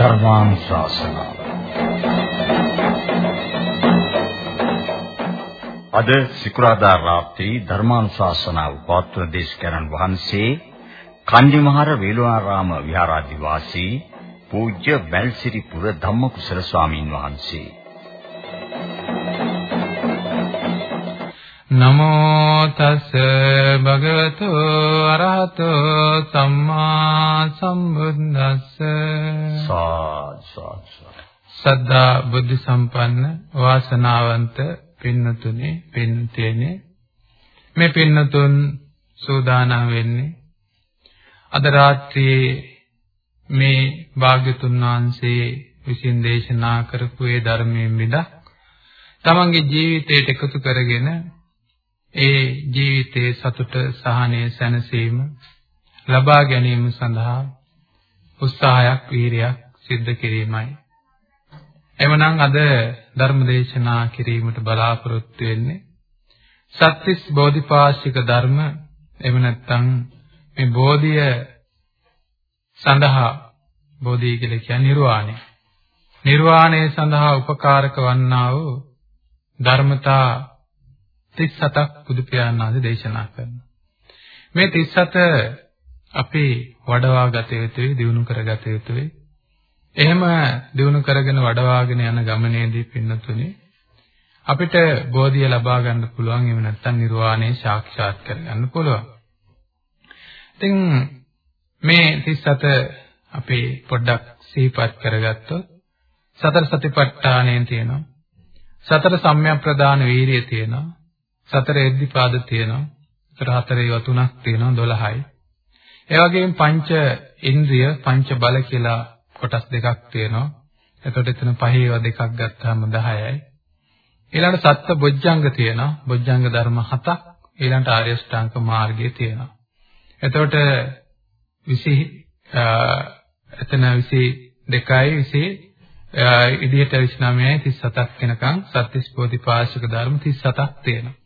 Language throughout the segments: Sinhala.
ධර්මානුශාසනාව. අද සිකුරාදා රාත්‍රී ධර්මානුශාසනාව පවත්වන දේශකයන්න් වහන්සේ කන්දිමහර වේළුණාරාම විහාරාධිවාසී පූජ්‍ය බැල්සිරිපුර ධම්මකුසල ස්වාමීන් වහන්සේ නමෝ තස් භගවතු අරහතෝ සම්මා සම්බුද්දස්ස. සද්ධා බුද්ධ සම්පන්න වාසනාවන්ත පින්නතුනේ පින්තේනේ මේ පින්නතුන් සූදානම් වෙන්නේ අද රාත්‍රියේ මේ භාග්‍යතුන් වහන්සේ විසින් දේශනා කරපු ඒ ධර්මයෙන් මිදක් තමන්ගේ ජීවිතයට එකතු කරගෙන ඒ ජීවිතයේ සතුට සහනය සැනසීම ලබා ගැනීම සඳහා උත්සාහයක් වීරියක් සිද්ධ කිරීමයි. එමනම් අද ධර්ම දේශනා කිරීමට බලාපොරොත්තු වෙන්නේ සත්‍තිස් බෝධිපාශික ධර්ම එහෙම නැත්නම් මේ බෝධිය සඳහා බෝධිය කියලා කියන්නේ නිර්වාණය. නිර්වාණය සඳහා උපකාරක වන්නා වූ ධර්මතා 37ක් බුදු පියාණන් වහන්සේ දේශනා කරනවා. මේ 37 අපි වඩවා ගත යුතුයි, දිනු කර ගත යුතුයි. එහෙම දිනු කරගෙන වඩවාගෙන යන ගමනේදී පින්නතුනේ අපිට බෝධිය ලබා ගන්න පුළුවන් එහෙම නැත්නම් නිර්වාණය සාක්ෂාත් කර ගන්න පුළුවන්. ඉතින් මේ 37 අපි පොඩ්ඩක් සිහිපත් කරගත්තොත් සතර සතිපට්ඨානයෙන් තියෙනවා. සතර සම්‍යක් ප්‍රදාන වීරිය තියෙනවා. සතර එද්දිපාද තියෙනවා. ඒතර හතරේ ඒවා තුනක් තියෙනවා 12යි. ඒ වගේම පංච ඉන්ද්‍රිය පංච බල කියලා කොටස් දෙකක් තියෙනවා. එතකොට එතන පහේ ඒවා දෙකක් ගත්තාම 10යි. ඊළඟට සත්ත්ව බොජ්ජංග තියෙනවා. බොජ්ජංග ධර්ම හතක්. ඊළඟට ආර්ය ශ්‍රාංක මාර්ගය තියෙනවා. එතකොට 20 එතන 22යි 20 ඉදිරියට 29යි 37ක් වෙනකන් සත්‍තිස් බෝධිපාශික ධර්ම 37ක් තියෙනවා.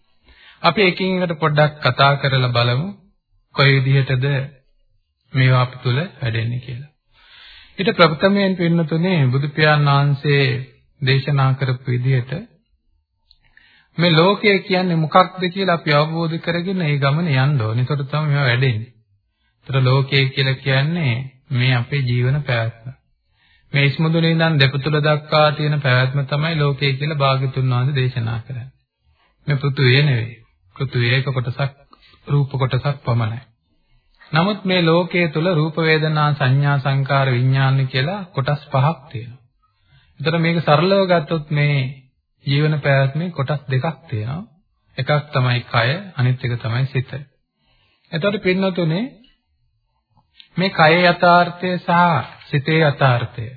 අපි එකින් එකට පොඩ්ඩක් කතා කරලා බලමු කොයි විදිහටද මේවා අප තුළ වැඩෙන්නේ කියලා. ඊට ප්‍රථමයෙන් පින්නතුනේ බුදු පියාණන් වහන්සේ දේශනා කරපු විදිහට මේ ලෝකය කියන්නේ මොකක්ද කියලා අපි අවබෝධ කරගෙන ඒ ගමන යන්න ඕනේ. ඒකට තමයි මේවා වැඩෙන්නේ. ඒතර ලෝකය කියලා කියන්නේ මේ අපේ ජීවන පැවැත්ම. මේ ඉස්මුදුනේ ඉඳන් දෙපතුල දක්වා තියෙන පැවැත්ම තමයි ලෝකය කියලා භාග්‍යතුන් වහන්සේ දේශනා කරන්නේ. මේ පෘථුවිය නෙවෙයි. පෘථුවිය එක කොටසක් රූප කොටසක් පමණයි. නමුත් මේ ලෝකයේ තුල රූප වේදනා සංඥා සංකාර විඥාන කියලා කොටස් පහක් තියෙනවා. ඒතර මේක සරලව ගත්තොත් මේ ජීවන පැවැත්මේ කොටස් දෙකක් තියෙනවා. එකක් තමයි කය, අනිත් එක තමයි සිත. එතකොට පින්නතුනේ මේ කය යථාර්ථය සහ සිතේ යථාර්ථය.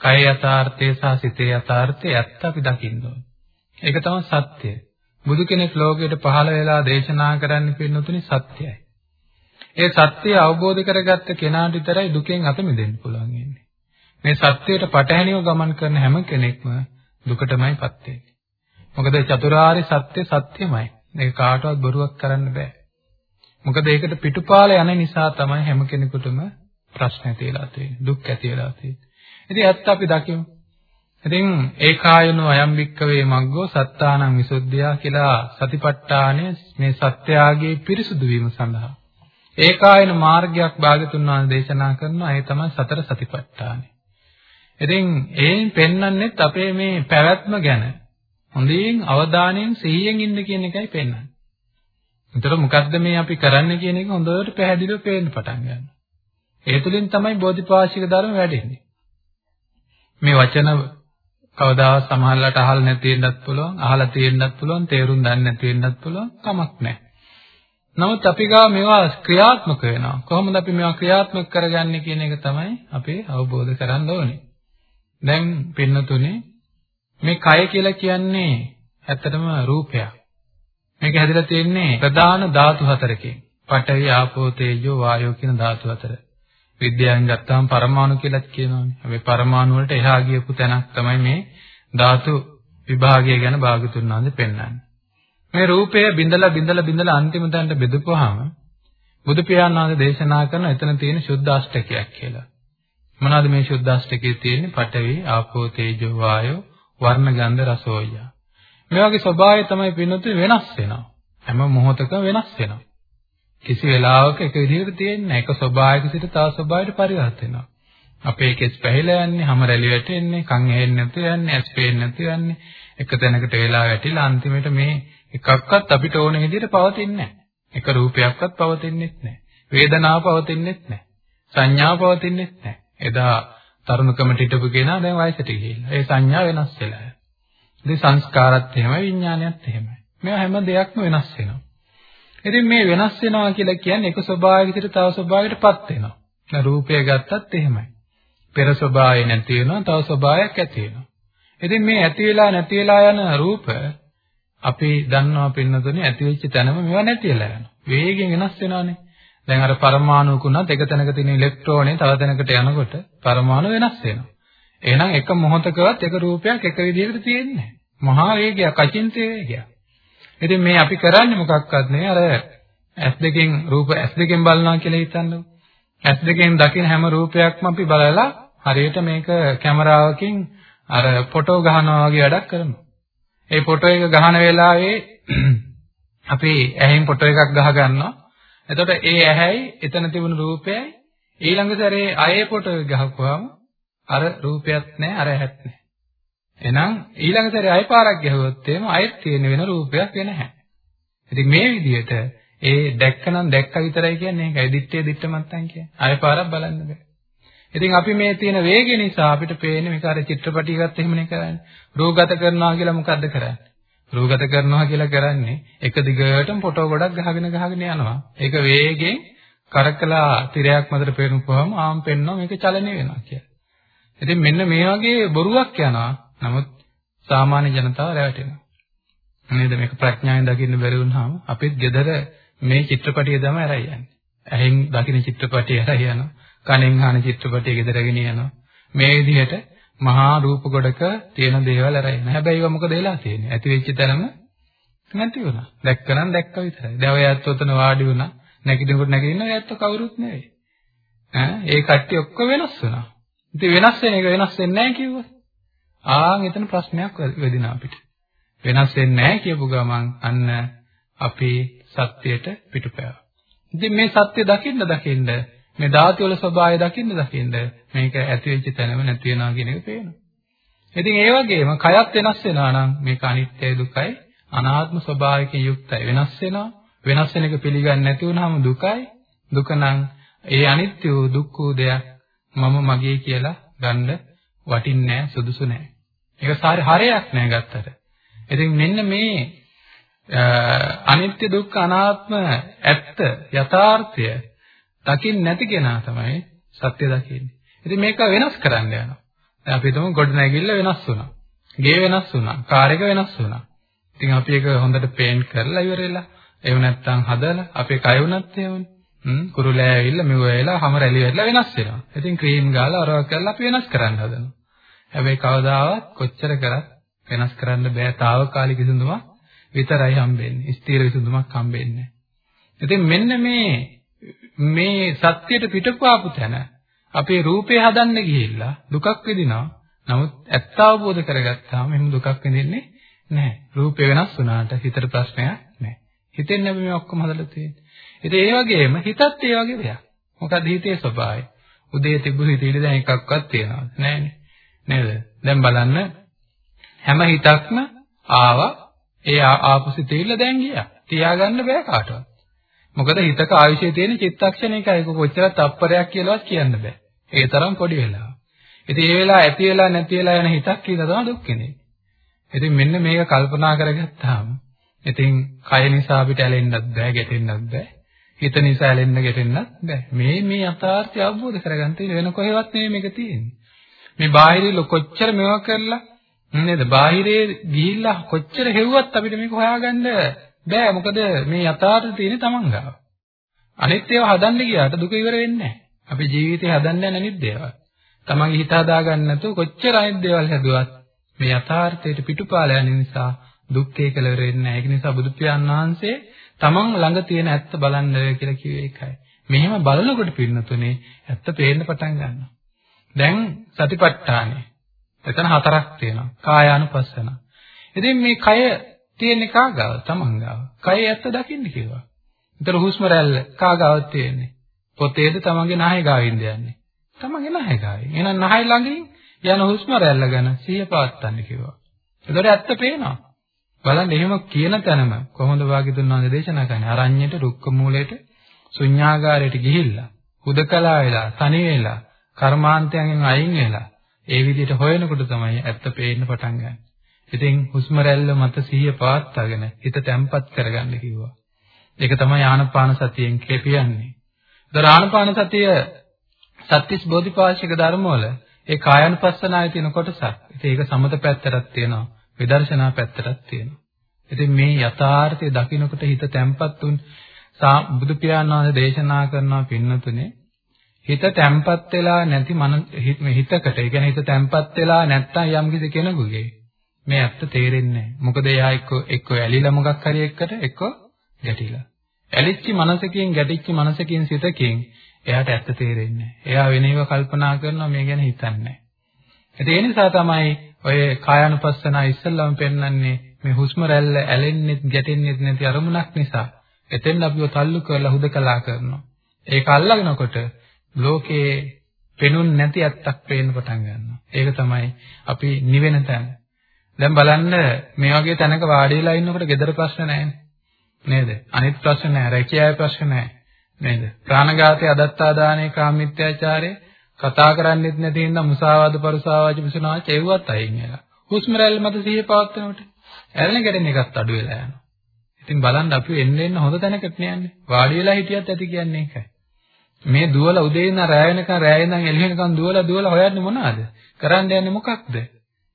කය යථාර්ථය සහ සිතේ යථාර්ථය ඇත්ත අපි දකින්න ඕනේ. ඒක තමයි සත්‍යය. බුදු කෙනෙක් ලෝකයට පහළ වෙලා දේශනා කරන්න පින්නතුනේ සත්‍යයි. ඒ සත්‍යය අවබෝධ කරගත්ත කෙනාට විතරයි දුකෙන් අත මිදෙන්න පුළුවන් ඉන්නේ. මේ සත්‍යයට පටහැනිව ගමන් කරන හැම කෙනෙක්ම දුකටමයිපත් වෙන්නේ. මොකද චතුරාර්ය සත්‍ය සත්‍යමයි. මේක කාටවත් බොරුවක් කරන්න බෑ. මොකද ඒකට පිටුපාල යන නිසා තමයි හැම කෙනෙකුටම ප්‍රශ්න ඇති වෙලා තියෙන්නේ. දුක් ඇති වෙලා තියෙන්නේ. ඉතින් ඇත්ත අපි දකිමු. ඉතින් ඒකායනෝ අයම් වික්කවේ මග්ගෝ සත්තානං විසුද්ධියා කියලා සතිපට්ඨානය මේ සත්‍යාගයේ පිරිසුදු වීම සඳහා ඒකායන මාර්ගයක් භාගතුන් වහන්සේ දේශනා කරනවා ඒ තමයි සතර සතිපට්ඨානය. ඉතින් ඒෙන් පෙන්වන්නෙත් අපේ මේ පැවැත්ම ගැන හොඳින් අවධානයෙන් සිහියෙන් ඉන්න කියන එකයි පෙන්වන්නේ. ඒතර මොකද්ද මේ අපි කරන්න කියන එක හොඳට පැහැදිලිව පේන්න පටන් ගන්නවා. ඒ තුලින් තමයි බෝධිපාශික ධර්ම වැඩෙන්නේ. මේ වචන කවදාවත් සමහරලාට අහලා නැති වෙන්නත් පුළුවන්, අහලා තියෙන්නත් පුළුවන්, තේරුම් දන්නේ නැති වෙන්නත් පුළුවන්, කමක් නැහැ. නමුත් අපි ගාව මේවා ක්‍රියාත්මක වෙනවා. කොහොමද අපි මේවා ක්‍රියාත්මක කරගන්නේ කියන එක තමයි අපි අවබෝධ කරගන්න ඕනේ. දැන් පින්නතුනේ මේ කය කියලා කියන්නේ ඇත්තටම රූපයක්. මේක හැදිලා තියෙන්නේ ප්‍රධාන ධාතු හතරකින්. පඨවි, ආපෝ, තේජෝ, වායෝ කියන ධාතු හතර. විද්‍යාවෙන් ගත්තාම පරමාණු කියලාත් කියනවානේ. මේ පරමාණු වලට එහා ගියපු තැනක් තමයි මේ ධාතු විභාගය ගැන භාගතුන් වහන්සේ පෙන්වන්නේ. මේ රූපය බිඳලා බිඳලා බිඳලා අන්තිම තැනට බෙදපුවාම බුදු පියාණන් වහන්සේ දේශනා කරන එතන තියෙන සුද්ධාෂ්ටකයක් කියලා. මොනවාද මේ සුද්දාෂ්ටකයේ තියෙන්නේ? පඨවි, ආපෝ, තේජෝ, වායෝ, වර්ණ, ගන්ධ, රස, ඕජා. මේ වගේ ස්වභාවය තමයි පින්නතුනේ වෙනස් වෙනවා. හැම මොහොතකම වෙනස් වෙනවා. කිසි වෙලාවක එක විදිහකට තියෙන්නේ එක ස්වභාවයක සිට තව ස්වභාවයකට පරිවර්තන වෙනවා. අපේ කෙස් පැහිලා යන්නේ, හැම රැලි වැටෙන්නේ, කන් ඇහෙන්නේ නැතු යන්නේ, ඇස් පේන්නේ නැතු යන්නේ. එක තැනකට වෙලා වැටිලා අන්තිමට මේ එකක්වත් අපිට ඕන විදිහට පවතින්නේ නැහැ. එක රූපයක්වත් පවතින්නේ නැහැ. වේදනාව පවතින්නේ නැහැ. සංඥාව පවතින්නේ නැහැ. එදා තරුණකමට හිටපු කෙනා දැන් වයසට ගිහිල්ලා. ඒ සංඥා වෙනස් වෙලා. ඉතින් සංස්කාරත් එහෙමයි විඥානයත් එහෙමයි. මේවා හැම දෙයක්ම වෙනස් වෙනවා. ඉතින් මේ වෙනස් වෙනවා කියලා කියන්නේ එක ස්වභාවයකට තව ස්වභාවයකටපත් වෙනවා. දැන් රූපය ගත්තත් එහෙමයි. පෙර ස්වභාවය නැති වෙනවා තව ස්වභාවයක් ඇති වෙනවා. ඉතින් මේ ඇති වෙලා නැති වෙලා යන රූප අපි දන්නවා පින්නතුනේ ඇති වෙච්ච තැනම මේවා නැති වෙලා යනවා. වේගෙන් වෙනස් වෙනවානේ. දැන් අර පරමාණුකුණත් එක තැනක තියෙන ඉලෙක්ට්‍රෝනේ තව තැනකට යනකොට පරමාණු වෙනස් වෙනවා. එහෙනම් එක මොහොතකවත් එක රූපයක් එක විදිහකට තියෙන්නේ නැහැ. මහා වේගයක් අචින්ත්‍ය වේගයක්. ඉතින් මේ අපි කරන්නේ මොකක්වත් නෙවෙයි අර ඇස් දෙකෙන් රූප ඇස් දෙකෙන් බලනවා කියලා හිතන්නකො. ඇස් දෙකෙන් දකින හැම රූපයක්ම අපි බලලා හරියට මේක කැමරාවකින් අර ෆොටෝ ගහනවා වගේ වැඩක් කරනවා. ඒ ෆොටෝ එක ගහන වෙලාවේ අපි ඇහෙන් ෆොටෝ එකක් ගහ ගන්නවා. එතකොට ඒ ඇහැයි එතන තිබුණු රූපයයි ඊළඟ සැරේ ආයේ ෆොටෝ එක ගහපුවාම අර රූපයක් නැහැ අර ඇහත් නැහැ. එහෙනම් ඊළඟ සැරේ ආයෙ පාරක් ගැහුවොත් එහෙම ආයෙත් තියෙන වෙන රූපයක් වෙන නැහැ. ඉතින් මේ විදිහට ඒ දැක්කනම් දැක්ක විතරයි කියන්නේ ඒකයි දිත්තේ දිත්ත මත්තන් කියන්නේ. ආයෙ පාරක් බලන්න බෑ. ඉතින් අපි මේ තියෙන වේගය නිසා අපිට පේන්නේ මේක අර චිත්‍රපටියකට එහෙමනේ කරන්නේ. රූගත කරනවා කියලා මොකද්ද කරන්නේ? රූගත කරනවා කියලා කරන්නේ එක දිගටම ෆොටෝ ගොඩක් ගහගෙන ගහගෙන යනවා. ඒක වේගෙන් කරකලා තිරයක් මතට පේනුවාම ආම් පෙන්නවා මේක චලනය වෙනවා කියලා. ඉතින් මෙන්න මේ වගේ බොරුවක් යනවා. නමුත් සාමාන්‍ය ජනතාව රැවටෙනවා. නේද මේක ප්‍රඥාවෙන් දකින්න බැරි වුණාම අපිත් gedara මේ චිත්‍රපටිය තමයි අරයි යන්නේ. ඇහෙන් දකින්න චිත්‍රපටිය අරයි යනවා. කනෙන් අහන චිත්‍රපටිය gedaraගෙන යනවා. මේ විදිහට මහා රූප ගොඩක තියෙන දේවල් අරයි යනවා. හැබැයි ඒවා මොකද වෙලා තියෙන්නේ? ඇති වෙච්ච තැනම නැති වුණා. දැක්කනම් දැක්ක විතරයි. දැන් ඔය ඇත්ත උතන වාඩි වුණා. නැගිටිනකොට නැගිටින්න ඔය ඇත්ත කවුරුත් නෙවෙයි. ඈ ඒ කට්ටිය ඔක්කොම වෙනස් වුණා. ඉතින් වෙනස් වෙන එක වෙනස් වෙන්නේ නැහැ කිව්වා. ආන් එතන ප්‍රශ්නයක් වෙදිනා අපිට. වෙනස් වෙන්නේ නැහැ කියපු ගමන් අන්න අපේ සත්‍යයට පිටුපෑවා. ඉතින් මේ සත්‍ය දකින්න දකින්න මේ ධාතු වල ස්වභාවය දකින්න දකින්න මේක ඇති වෙච්ච තැනම නැති වෙනවා කියන එක පේනවා. ඉතින් ඒ වගේම කයත් වෙනස් වෙනවා නම් මේක අනිත්‍යයි දුකයි අනාත්ම ස්වභාවයකින් යුක්තයි වෙනස් වෙනවා. වෙනස් වෙන එක පිළිගන්නේ නැති වුනහම දුකයි. දුක නම් ඒ අනිත්‍ය වූ දුක් වූ දෙයක් මම මගේ කියලා ගන්න වටින්නේ නැහැ සුදුසු නැහැ. ඒක සාරි හරයක් නැහැ ගත්තට. ඉතින් මෙන්න මේ අනිත්‍ය දුක්ඛ අනාත්ම ඇත්ත යථාර්ථය දකින්න නැති කෙනා තමයි සත්‍ය දකින්නේ. ඉතින් මේක වෙනස් කරන්න යනවා. දැන් අපි හිතමු ගොඩ නැගිල්ල වෙනස් වුණා. ගේ වෙනස් වුණා. කාර් එක වෙනස් වුණා. ඉතින් අපි ඒක හොඳට පේන්ට් කරලා ඉවරෙලා එහෙම නැත්නම් හදලා අපේ කය වුණත් එහෙමනේ. හ්ම් කුරුලෑ ඇවිල්ලා මෙව වෙලා හැම රැලි වෙලා වෙනස් වෙනවා. ඉතින් ක්‍රීම් ගාලා අරවා කරලා අපි වෙනස් කරන්න හදනවා. හැබැයි කවදාවත් කොච්චර කරත් වෙනස් කරන්න බෑ తాවකාලික විසඳුමක් විතරයි හම්බෙන්නේ. ස්ථිර විසඳුමක් හම්බෙන්නේ නැහැ. ඉතින් මෙන්න මේ මේ සත්‍යයට පිටපුවාපු තැන අපේ රූපේ හදන්න ගිහිල්ලා දුකක් විඳිනවා. නමුත් ඇත්ත අවබෝධ කරගත්තාම එහෙම දුකක් විඳින්නේ නැහැ. රූපේ වෙනස් වුණාට හිතට ප්‍රශ්නයක් නැහැ. හිතෙන් අපි මේ ඔක්කොම හදලා තියෙන්නේ. ඉතින් ඒ වගේම හිතත් ඒ වගේ දෙයක්. මොකද හිතේ ස්වභාවය. උදේ තිබුණු හිතේ දැන් එකක්වත් තියනවද? නැහැනේ. නේද? දැන් බලන්න හැම හිතක්ම ආවා ඒ ආපු සිතෙවිල්ල දැන් ගියා. තියාගන්න බෑ කාටවත්. මොකද හිතක ආයුෂයේ තියෙන චිත්තක්ෂණයකයි ඒක කොච්චර තප්පරයක් කියලාවත් කියන්න බෑ. ඒ තරම් පොඩි වෙලාව. ඉතින් ඒ වෙලාව ඇති වෙලා නැති වෙලා යන හිතක් කියලා තමයි දුක් වෙන්නේ. ඉතින් මෙන්න මේක කල්පනා කරගත්තාම ඉතින් කය නිසා අපිට ඇලෙන්නත් බෑ, ගැටෙන්නත් බෑ. හිත නිසා ඇලෙන්න ගැටෙන්නත් බෑ. මේ මේ යථාර්ථය අවබෝධ කරගන්න තියෙන වෙන කොහෙවත් නෙමෙයි මේක තියෙන්නේ. මේ බාහිරේ කොච්චර මේවා කරලා නේද? බාහිරේ ගිහිල්ලා කොච්චර හෙව්වත් අපිට මේක හොයාගන්න බෑ. මොකද මේ යථාර්ථය තියෙන්නේ Taman ගාව. අනිත් ඒවා හදන්න ගියාට දුක ඉවර වෙන්නේ නැහැ. අපි ජීවිතේ හදන්න යන අනිත් දේවල්. Taman හිත හදාගන්න නැතුව කොච්චර අනිත් දේවල් හැදුවත් මේ යථාර්ථයට පිටුපාල යන නිසා දුක්ඛේ කෙලවර වෙන්නේ නැහැ. ඒක නිසා බුදු පියාණන් වහන්සේ Taman ළඟ තියෙන ඇත්ත බලන්න කියලා කිව්වේ ඒකයි. මෙහෙම බලනකොට පින්නතුනේ ඇත්ත පේන්න පටන් ගන්නවා. දැන් සතිපට්ඨානේ. එතන හතරක් තියෙනවා. කායානුපස්සන. ඉතින් මේ කය තියෙන්නේ කාගාව? තමන් ගාව. කය ඇත්ත දකින්න කිව්වා. ඒතර හුස්ම රැල්ල කාගාව තියෙන්නේ? පොතේද තමන්ගේ නහය ගාවින්ද යන්නේ? තමන්ගේ නහය ගාවින්. එහෙනම් නහය ළඟින් යන හුස්ම රැල්ල ගැන සිහිය පවත්වන්න කිව්වා. ඒතර ඇත්ත පේනවා. බලන්න එහෙම කියන තැනම කොහොමද වාග්යතුන් වහන්සේ දේශනා කරන්නේ? අරඤ්ඤයට, රුක්ක මූලයට, ශුන්‍යාගාරයට ගිහිල්ලා, හුදකලා වෙලා, තනි වෙලා, කර්මාන්තයෙන් අයින් වෙලා, ඒ විදිහට හොයනකොට තමයි ඇත්ත පේන්න පටන් ගන්නේ. ඉතින් හුස්ම රැල්ල මත සිහිය පවත්වාගෙන හිත තැම්පත් කරගන්න කිව්වා. ඒක තමයි ආනපාන සතියෙන් කියන්නේ. ඒතර ආනපාන සතිය සත්‍තිස් බෝධිපාශික ධර්මවල ඒ කායानुපස්සනාවේ තියෙන කොටසක්. ඉතින් ඒක සමත පැත්තටත් තියෙනවා. විදර්ශනා පැත්තටත් තියෙනවා. ඉතින් මේ යථාර්ථය දකිනකොට හිත තැම්පත් වුන් බුදු පියාණන් වහන්සේ දේශනා කරනවා පින්නතුනේ හිත තැම්පත් වෙලා නැති මන හිතකට ඒ කියන්නේ හිත තැම්පත් වෙලා නැත්තම් යම් කිසි කෙනෙකුගේ මේ ඇත්ත තේරෙන්නේ නැහැ. මොකද එයා එක්ක එක්ක ඇලිලා මොකක් හරි එක්කට එක්ක ගැටිලා. ඇලිච්ච මනසකින් ගැටිච්ච මනසකින් සිතකින් එයාට ඇත්ත තේරෙන්නේ නැහැ. එයා වෙනේව කල්පනා කරනවා මේ ගැන හිතන්නේ නැහැ. ඒ නිසා තමයි ඔය කායानुපස්සනා ඉස්සල්ලාම පෙන්වන්නේ මේ හුස්ම රැල්ල ඇලෙන්නෙත් ගැටෙන්නෙත් නැති අරමුණක් නිසා එතෙන් අපිව තල්ලු කරලා හුදකලා කරනවා. ඒක අල්ලගෙනකොට ලෝකේ පෙනුන් නැති ඇත්තක් පේන්න පටන් ගන්නවා. ඒක තමයි අපි නිවෙන තැන. දැන් බලන්න මේ වගේ තැනක වාඩි වෙලා ඉන්නකොට gedara ප්‍රශ්න නැහැ නේද? අනිත් ප්‍රශ්න නැහැ, රැකියාවේ ප්‍රශ්න නැහැ නේද? ප්‍රාණඝාතය, අදත්තා දානය, කාමීත්‍යාචාරය කතා කරන්නෙත් නැති හින්දා මුසාවාද පරුසාවාච විසුනාච එව්වත් අයින් වෙලා. හුස්ම රැල්ල මත සිහිය පවත්වනකොට ඇරෙන ගැටෙන එකත් අඩු වෙලා යනවා. ඉතින් බලන්න අපි එන්න එන්න හොඳ තැනකට යන්නේ. වාඩි වෙලා හිටියත් ඇති කියන්නේ ඒකයි. මේ දුවල උදේ ඉඳන් රැය වෙනකන් රැය ඉඳන් එළි වෙනකන් දුවලා දුවලා හොයන්නේ මොනවද? කරන්න යන්නේ මොකක්ද?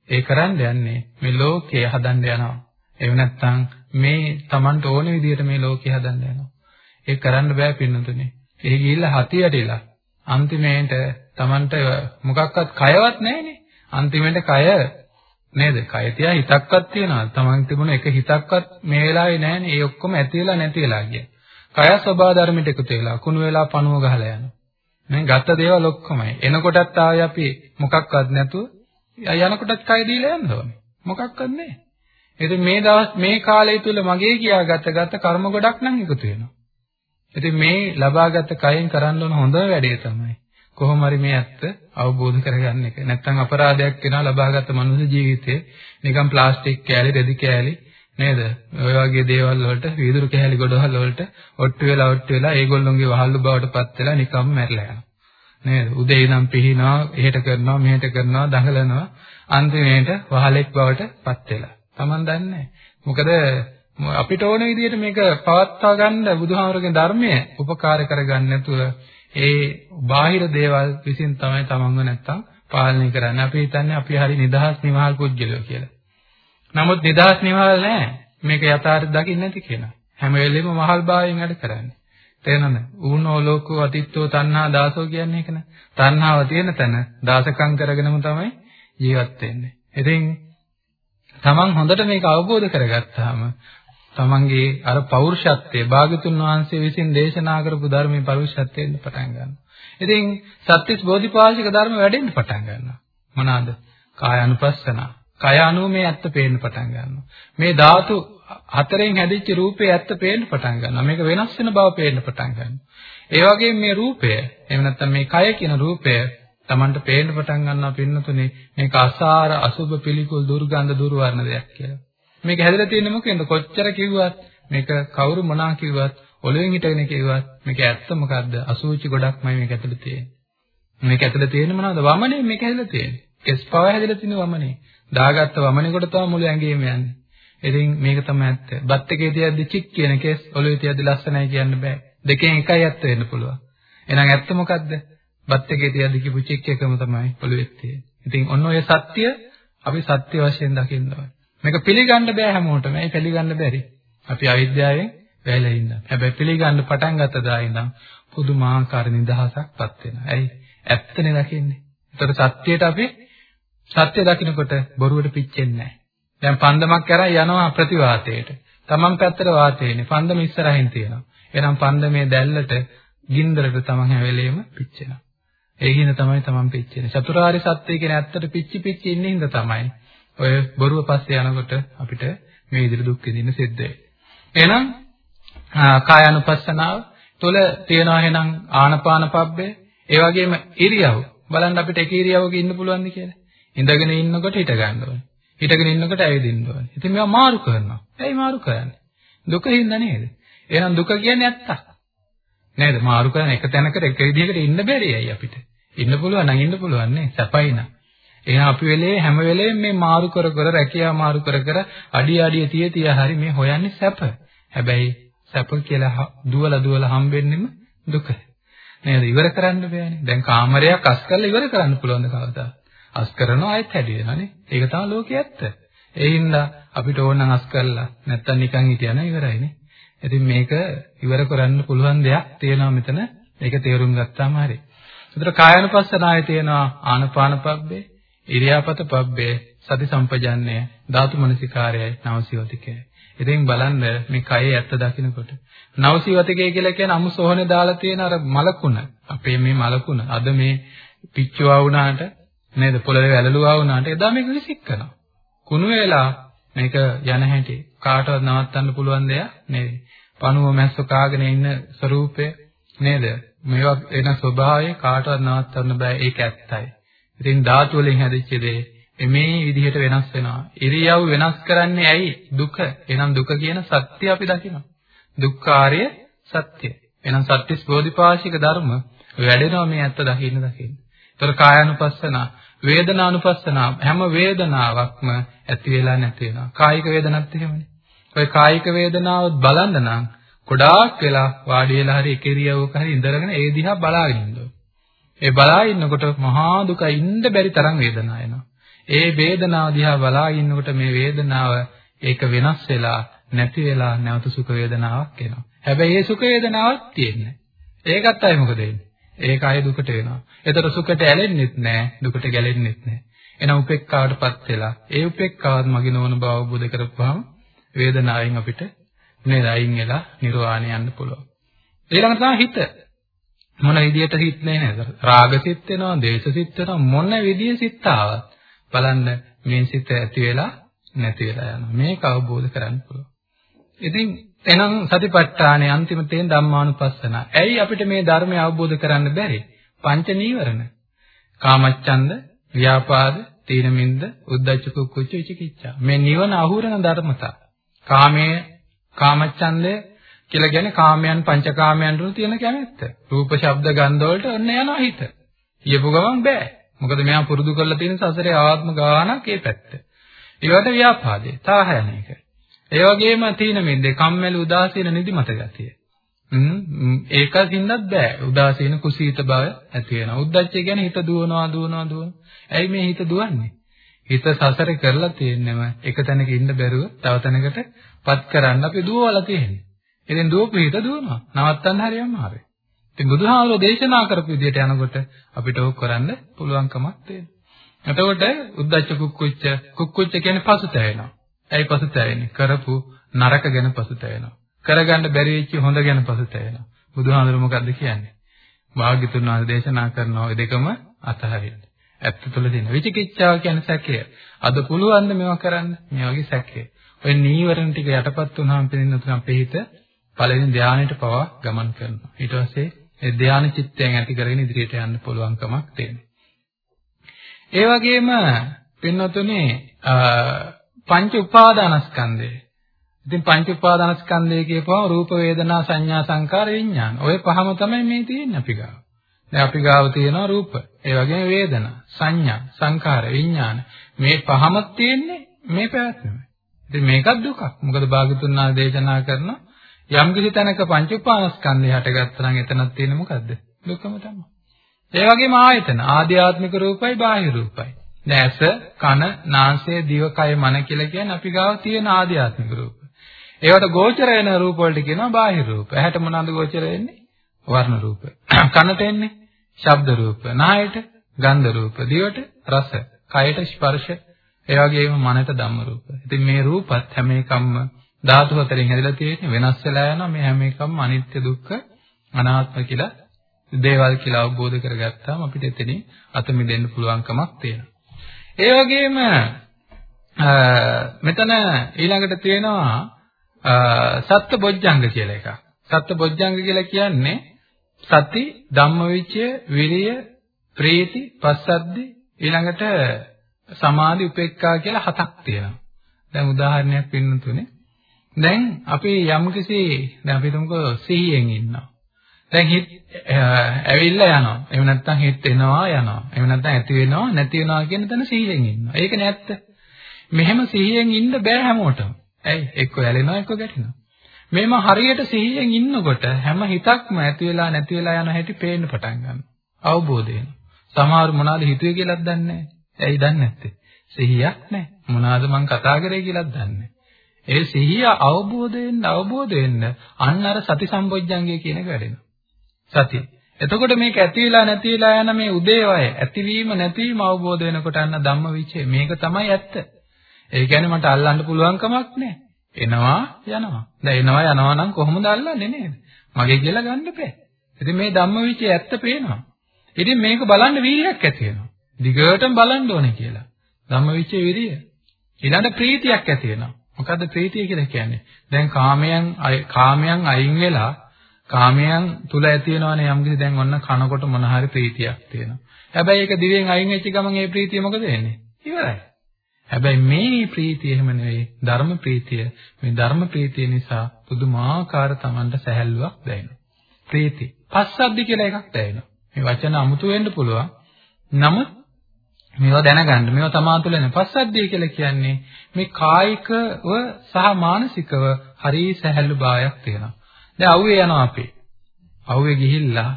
ඒ කරන්න යන්නේ මේ ලෝකය හදන්න යනවා. එහෙම නැත්නම් මේ Tamanට ඕන විදිහට මේ ලෝකය හදන්න යනවා. ඒක කරන්න බෑ පින්නතුනේ. ඒ ගිහිල්ලා හතියටලා අන්තිමේට Tamanට මොකක්වත් කයවත් නැහැනේ. අන්තිමේට කය නේද? කය තියා හිතක්වත් තියනවා. Taman තිබුණ එක හිතක්වත් මේ වෙලාවේ නැහැනේ. ඒ ඔක්කොම ඇති වෙලා නැති වෙලා ගියා. කය ස්වභාව ධර්මයට එකතු වෙලා කුණු වෙලා පණුව ගහලා යනවා. මේ ගත්ත දේවල් ඔක්කොමයි. එනකොටත් ආවේ අපි මොකක්වත් නැතුව යනකොටත් කය දීලා යන්න ඕනේ. මොකක්වත් නැහැ. ඉතින් මේ දවස් මේ කාලය තුල මගේ කියාගත ගත කර්ම ගොඩක් නම් එකතු වෙනවා. ඉතින් මේ ලබාගත් කයෙන් කරන්න ඕන හොඳ වැඩේ තමයි කොහොම හරි මේ ඇත්ත අවබෝධ කරගන්න එක. නැත්නම් අපරාධයක් වෙනවා ලබාගත් මනුස්ස ජීවිතේ නිකන් ප්ලාස්ටික් කෑලි, රෙදි කෑලි නේද? ඔය වගේ දේවල් වලට වීදුරු කෑලි ගොඩවල් වලට ඔට්ටු වෙලා ඔට්ටු වෙලා ඒගොල්ලොන්ගේ වහල්ලු බවට පත් වෙලා නිකම් මැරිලා යනවා. නේද? උදේ ඉඳන් පිහිනවා, එහෙට කරනවා, මෙහෙට කරනවා, දඟලනවා. අන්තිමේට වහලෙක් බවට පත් වෙලා. Taman දන්නේ මොකද අපිට ඕන විදිහට මේක පවත්වා ගන්න බුදුහාමරගේ ධර්මය උපකාර කරගන්න නැතුව ඒ බාහිර දේවල් විසින් තමයි තමන්ව නැත්තම් පාලනය කරන්නේ. අපි හිතන්නේ අපි හරි නිදහස් නිවහල් පුජ්‍යලෝ කියලා. නමුත් නිදහස් නිවහල් නැහැ. මේක යථාර්ථ දකින්න නැති කෙනා. හැම වෙලෙම මහල් භාවයෙන් වැඩ කරන්නේ. තේරෙනවද? ඌනෝ ලෝකෝ අතිත්තෝ තණ්හා දාසෝ කියන්නේ ඒක නේ. තණ්හාව තියෙන තැන දාසකම් කරගෙනම තමයි ජීවත් වෙන්නේ. ඉතින් තමන් හොඳට මේක අවබෝධ කරගත්තාම තමන්ගේ අර පෞරුෂත්වය භාගතුන් වහන්සේ විසින් දේශනා කරපු ධර්මයේ පෞරුෂත්වයෙන් පටන් ගන්නවා. ඉතින් සත්‍තිස් බෝධිපාශික ධර්ම වැඩෙන්න පටන් ගන්නවා. මොනවාද? කාය අනුපස්සන. කාය අනුව මේ ඇත්ත පේන්න පටන් ගන්නවා. මේ ධාතු හතරෙන් හැදිච්ච රූපේ ඇත්ත පේන්න පටන් ගන්නවා. මේක වෙනස් වෙන බව පේන්න පටන් ගන්නවා. ඒ වගේම මේ රූපය එහෙම නැත්නම් මේ කය කියන රූපය Tamanට පේන්න පටන් ගන්නවා පින්නතුනේ මේක අසාර අසුබ පිළිකුල් දුර්ගන්ධ දුර්වර්ණ දෙයක් කියලා. මේක හැදලා තියෙන්නේ මොකෙන්ද? කොච්චර කිව්වත් මේක කවුරු මොනා කිව්වත් ඔළුවෙන් හිටගෙන කිව්වත් මේක ඇත්ත මොකද්ද? අසුචි ගොඩක්මයි මේක ඇතුළේ තියෙන්නේ. මේක ඇතුළේ තියෙන්නේ මොනවද? වමනේ මේක හැදලා තියෙන්නේ. කෙස් පව හැදලා තියෙන වමනේ. දාගත්ත වමනේ කොට තමයි මුළු ඇඟේම යන්නේ. ඉතින් මේක තමයි ඇත්ත. බත් එකේ තියද්දි චික් කියන කෙස් ඔළුවේ තියද්දි ලස්සනයි කියන්න බෑ. දෙකෙන් එකයි ඇත්ත වෙන්න පුළුවන්. එහෙනම් ඇත්ත මොකද්ද? බත් එකේ තියද්දි කිව්ව චික් එකම තමයි ඔළුවේ තියෙන්නේ. ඉතින් ඔන්න ඔය සත්‍ය අපි සත්‍ය වශයෙන් දකින්න ඕනේ. මේක පිළිගන්න බෑ හැමෝටම. ඒ පිළිගන්න බැරි. අපි අවිද්‍යාවෙන් වැයලා ඉන්නවා. හැබැයි පිළිගන්න පටන් ගත්ත දා ඉඳන් පුදුමාකාර නිදහසක්පත් වෙනවා. ඇයි? ඇත්තනේ දකින්නේ. ඒතර සත්‍යයට අපි සත්‍ය දකින්නකොට බොරුවට පිච්චෙන්නේ නැහැ. දැන් පන්දමක් කරා යනවා ප්‍රතිවාතයට. තමන් පැත්තට වාතේනේ. පන්දම ඉස්සරහින් තියෙනවා. එහෙනම් පන්දමේ දැල්ලට ගින්දරට තමන් හැම වෙලෙම පිච්චෙනවා. ඒ හින්දා තමයි තමන් පිච්චෙන්නේ. චතුරාර්ය සත්‍ය කියන ඇත්තට පිච්චි පිච්චි ඉන්න හින්දා තමයි ඔය බොරුව පස්සේ යනකොට අපිට මේ විදිහට දුක් විඳින්න සිද්ධ වෙන්නේ. එහෙනම් කායानुපස්සනාව තුළ තියෙනවා එහෙනම් ආනපාන පබ්බේ ඒ වගේම ඉරියව් බලන්න අපිට එක ඉරියව්වක ඉන්න පුළුවන්ද කියලා. ඉඳගෙන ඉන්නකොට හිට ගන්න ඕනේ. හිටගෙන ඉන්නකොට ඇවිදින්න ඕනේ. ඉතින් මේවා මාරු කරනවා. ඇයි මාරු කරන්නේ? දුක හින්දා නේද? එහෙනම් දුක කියන්නේ ඇත්තක්. නේද? මාරු කරන එක තැනකට එක විදිහකට ඉන්න බැරියයි අපිට. ඉන්න පුළුවන් නම් ඉන්න පුළුවන් නේ. සැපයි නම්. එහෙනම් අපි වෙලේ හැම වෙලේම මේ මාරු කර කර රැකියා මාරු කර කර අඩිය අඩිය තිය තිය හරි මේ හොයන්නේ සැප. හැබැයි සැප කියලා දුවලා දුවලා හම්බෙන්නෙම දුක. නේද? ඉවර කරන්න බෑනේ. දැන් කාමරයක් අස් කරලා ඉවර කරන්න පුළුවන්ද කවදා? අස් කරනවා ආයෙත් හැදි වෙනවානේ. ඒක තමයි ලෝකයේ ඇත්ත. ඒ හින්දා අපිට ඕන නම් අස් කරලා නැත්තම් නිකන් හිටියනම් ඉවරයිනේ. ඉතින් මේක ඉවර කරන්න පුළුවන් දෙයක් තියෙනවා මෙතන. ඒක තේරුම් ගත්තාම හරි. ඒතර කායानुපස්සනාවේ තියෙනවා ආනපාන පබ්බේ, ඉරියාපත පබ්බේ, සති සම්පජන්ණය, ධාතු මනසිකාරයයි, නවසියෝතිකයයි. ඉතින් බලන්න මේ කයේ ඇත්ත දකින්නකොට නවසියෝතිකය කියලා කියන්නේ අමු සෝහනේ දාලා තියෙන අර මලකුණ. අපේ මේ මලකුණ අද මේ පිච්චුවා වුණාට නේද පොළවේ වැළලුවා වුණාට එදා මේක විසික් කරනවා. කුණු වෙලා මේක යන හැටි කාටවත් නවත්තන්න පුළුවන් දෙයක් නෙවෙයි. පණුව මැස්ස කාගෙන ඉන්න ස්වરૂපය නේද? මේවා එන ස්වභාවය කාටවත් නවත්තන්න බෑ ඒක ඇත්තයි. ඉතින් ධාතු වලින් හැදිච්ච දේ මේ විදිහට වෙනස් වෙනවා. ඉරියව් වෙනස් කරන්නේ ඇයි? දුක. එහෙනම් දුක කියන සත්‍ය අපි දකිනවා. දුක්ඛාරය සත්‍ය. එහෙනම් සත්‍තිස් බෝධිපාශික ධර්ම වැඩෙනවා මේ ඇත්ත දකින්න දකින්න. ඒතර කායानुපස්සන, වේදනානුපස්සන හැම වේදනාවක්ම ඇති වෙලා නැති වෙනවා. කායික වේදනත් එහෙමනේ. ඔය කායික වේදනාව බලන්න නම් ගොඩාක් වෙලා වාඩි වෙලා හරි එකේරියවක හරි ඉඳගෙන ඒ දිහා බලාගෙන ඉන්න ඒ බලා ඉන්නකොට මහා දුක ඉන්න බැරි තරම් වේදනාවක් එනවා. ඒ වේදනාව දිහා බලා ඉන්නකොට මේ වේදනාව ඒක වෙනස් වෙලා නැති වෙලා නැවත සුඛ වේදනාවක් එනවා. හැබැයි ඒ සුඛ වේදනාවක් තියෙන්නේ. ඒකත් අය මොකද වෙන්නේ? ඒක අය දුකට වෙනවා. ඒතර සුඛට ඇලෙන්නෙත් නැහැ, දුකට ගැලෙන්නෙත් නැහැ. එන උපේක්ඛාවටපත් වෙලා ඒ උපේක්ඛාවත් මගේ නොවන බව අවබෝධ කරගත්තාම වේදනාවෙන් අපිට නේද අයින් වෙලා නිර්වාණය යන්න පුළුවන්. ඊළඟට තමයි හිත. මොන විදියට හිත නේද? රාග සිත් වෙනවා, දේශ සිත් වෙනවා, මොන විදිය සිත් ආවත් බලන්න මේ සිත ඇති වෙලා නැති වෙලා යනවා. මේක අවබෝධ කරගන්න පුළුවන්. ඉතින් එහෙනම් සතිපට්ඨානයේ අන්තිම තේන් ධම්මානුපස්සන. ඇයි අපිට මේ ධර්මය අවබෝධ කරන්න බැරි? පංච නීවරණ. කාමච්ඡන්ද, ව්‍යාපාද, තීනමින්ද, උද්ධච්ච කුච්ච විචිකිච්ඡා. මේ නිවන අහුරන ධර්මතා. කාමයේ කාමච්ඡන්දය කියලා කියන්නේ කාමයන් පංචකාමයන් වල තියෙන කැමැත්ත. රූප, ශබ්ද, ගන්ධ වලට ඔන්න යනවා හිත. කියපු ගමන් බෑ. මොකද මෙයා පුරුදු කරලා තියෙන සසරේ ආත්ම ගානක් ඒ පැත්ත. ඊවට ව්‍යාපාදේ, තාහ යන එක. ඒ වගේම තීන මිද්දේ, කම්මැලි උදාසීන නිදිමත ගතිය. හ්ම් ඒකින්වත් බෑ. උදාසීන කුසීත බව ඇති වෙනවා. උද්දච්චය කියන්නේ හිත දුවනවා, දුවනවා, දුවනවා. ඇයි මේ හිත දුවන්නේ? හිත සසරේ කරලා තියෙන්නම එක තැනක ඉන්න බැරුව තව තැනකට පත් කරන්න අපි දුවවලා තියෙන්නේ. ඉතින් දුවපු හිත දුවනවා. නවත්තන්න හරි අමාරුයි. ඉතින් බුදුහාමුදුරෝ දේශනා කරපු විදිහට යනකොට අපිට ඕක කරන්න පුළුවන්කමක් තියෙනවා. එතකොට උද්දච්ච කුක්කුච්ච කුක්කුච්ච කියන්නේ පසුතැවෙනවා. ඇයි පසුතැවෙන්නේ? කරපු නරක ගැන පසුතැවෙනවා. කරගන්න බැරි වෙච්ච හොඳ ගැන පසුතැවෙනවා. බුදුහාමුදුරුවෝ මොකද්ද කියන්නේ? භාග්‍යතුන් වහන්සේ දේශනා කරන ওই දෙකම අතහරින්න. ඇත්ත තුළ තියෙන විචිකිච්ඡාව කියන්නේ සැකය. අද පුළුවන් ද මේවා කරන්න? මේ වගේ සැකය. ඔය නීවරණ ටික යටපත් වුණාම පිළිඳුන අපේ හිත පළවෙනි ධානයට පවා ගමන් කරනවා. ඊට පස්සේ ඒ ධාන චිත්තයෙන් ඇති කරගෙන ඉදිරියට යන්න පුළුවන්කමක් තියෙනවා. ඒ වගේම පින්නතුනේ පංච උපාදානස්කන්ධය. ඉතින් පංච උපාදානස්කන්ධය කියපුවම රූප වේදනා සංඥා සංකාර විඥාන. ඔය පහම තමයි මේ තියෙන්නේ අපි ගාව. දැන් අපි ගාව තියෙනවා රූප, ඒ වගේම වේදනා, සංඥා, සංකාර, විඥාන. මේ පහම තියෙන්නේ මේ පැවැත්මයි. ඉතින් මේකත් දුකක්. මොකද භාගතුන් වහන්සේ දේශනා කරන යම් කිසි තැනක පංච උපාදානස්කන්ධය හටගත්තා නම් එතනක් තියෙන්නේ මොකද්ද? දුකම තමයි. ඒ වගේම ආයතන ආධ්‍යාත්මික රූපයි බාහිර රූපයි. දැස, කන, නාසය, දිව, කය, මන කියලා කියන්නේ අපි ගාව තියෙන ආධ්‍යාත්මික රූප. ඒවට ගෝචර වෙන රූප වලට කියනවා බාහිර රූප. ඇහැට මොනවාද ගෝචර වෙන්නේ? වර්ණ රූප. කනට එන්නේ ශබ්ද රූප. නායට ගන්ධ රූප. දිවට රස. කයට ස්පර්ශ. ඒ වගේම මනට ධම්ම රූප. ඉතින් මේ රූපත් හැම එකක්ම ධාතු හතරෙන් හැදලා තියෙන්නේ වෙනස් වෙලා යනවා. මේ හැම එකක්ම අනිත්‍ය දුක්ඛ අනාත්ම කියලා දේවල් කියලා අවබෝධ කරගත්තාම අපිට එතනින් අත මිදෙන්න පුළුවන්කමක් තියෙනවා. ඒ වගේම මෙතන ඊළඟට තියෙනවා සත්ත්ව බොජ්ජංග කියලා එකක්. සත්ත්ව බොජ්ජංග කියලා කියන්නේ සති, ධම්මවිචය, විරිය, ප්‍රීති, පස්සද්ධි ඊළඟට සමාධි, උපේක්ඛා කියලා හතක් තියෙනවා. දැන් උදාහරණයක් වෙන්න තුනේ. දැන් අපි යම්කිසි දැන් අපි හිතමුකෝ සිහියෙන් ඉන්නවා. දැන් හිත ඇවිල්ලා යනවා. එහෙම නැත්නම් හිත එනවා යනවා. එහෙම නැත්නම් ඇති වෙනවා නැති වෙනවා කියන තැන සිහියෙන් ඉන්නවා. ඒක නැත්ත. මෙහෙම සිහියෙන් ඉන්න බෑ හැමෝටම. ඇයි? එක්ක ඇලෙනවා එක්ක ගැටෙනවා. මේම හරියට සිහියෙන් ඉන්නකොට හැම හිතක්ම ඇති වෙලා නැති වෙලා යන හැටි පේන්න පටන් ගන්නවා. අවබෝධ වෙනවා. සමහර මොනවාද හිතුවේ කියලාත් දන්නේ නැහැ. ඇයි දන්නේ නැත්තේ? සිහියක් නැහැ. මොනවාද මං කතා කරේ කියලාත් දන්නේ නැහැ. ඒ සිහිය අවබෝධ වෙන්න අවබෝධ වෙන්න අන්න අර සති සම්බොජ්ජංගය කියන එක වැඩෙනවා. සතිය. එතකොට මේක ඇති වෙලා නැති වෙලා යන මේ උදේවය ඇතිවීම නැතිවීම අවබෝධ වෙනකොට අන්න ධම්මවිචය මේක තමයි ඇත්ත. ඒ කියන්නේ මට අල්ලන්න පුළුවන් කමක් නැහැ. එනවා යනවා. දැන් එනවා යනවා නම් කොහොමද අල්ලන්නේ නේද? මගේ කියලා ගන්න බෑ. ඉතින් මේ ධම්මවිචය ඇත්ත පේනවා. ඉතින් මේක බලන්න වීර්යයක් ඇති වෙනවා. දිගටම බලන්න ඕනේ කියලා. ධම්මවිචය විරිය. ඊළඟ ප්‍රීතියක් ඇති වෙනවා. මොකද්ද ප්‍රීතිය කියලා කියන්නේ? දැන් කාමයන් කාමයන් අයින් වෙලා කාමයන් තුල ඇති වෙනවනේ යම්කිසි දැන් ඔන්න කනකොට මොන හරි ප්‍රීතියක් තියෙනවා. හැබැයි ඒක දිවෙන් අයින් වෙච්ච ගමන් ඒ ප්‍රීතිය මොකද වෙන්නේ? ඉවරයි. හැබැයි මේ ප්‍රීතිය එහෙම නෙවෙයි ධර්ම ප්‍රීතිය. මේ ධර්ම ප්‍රීතිය නිසා පුදුමාකාර Tamanට සැහැල්ලුවක් දැනෙනවා. ප්‍රීති. පස්සද්ධි කියලා එකක් දැනෙනවා. මේ වචන අමුතු වෙන්න පුළුවන්. නමුත් මේවා දැනගන්න මේවා තමා තුළ නේ පස්සද්ධිය කියලා කියන්නේ මේ කායිකව සහ මානසිකව හරි සැහැල්ලු භාවයක් තියෙනවා. දැන් අවුවේ යනවා අපි. අවුවේ ගිහිල්ලා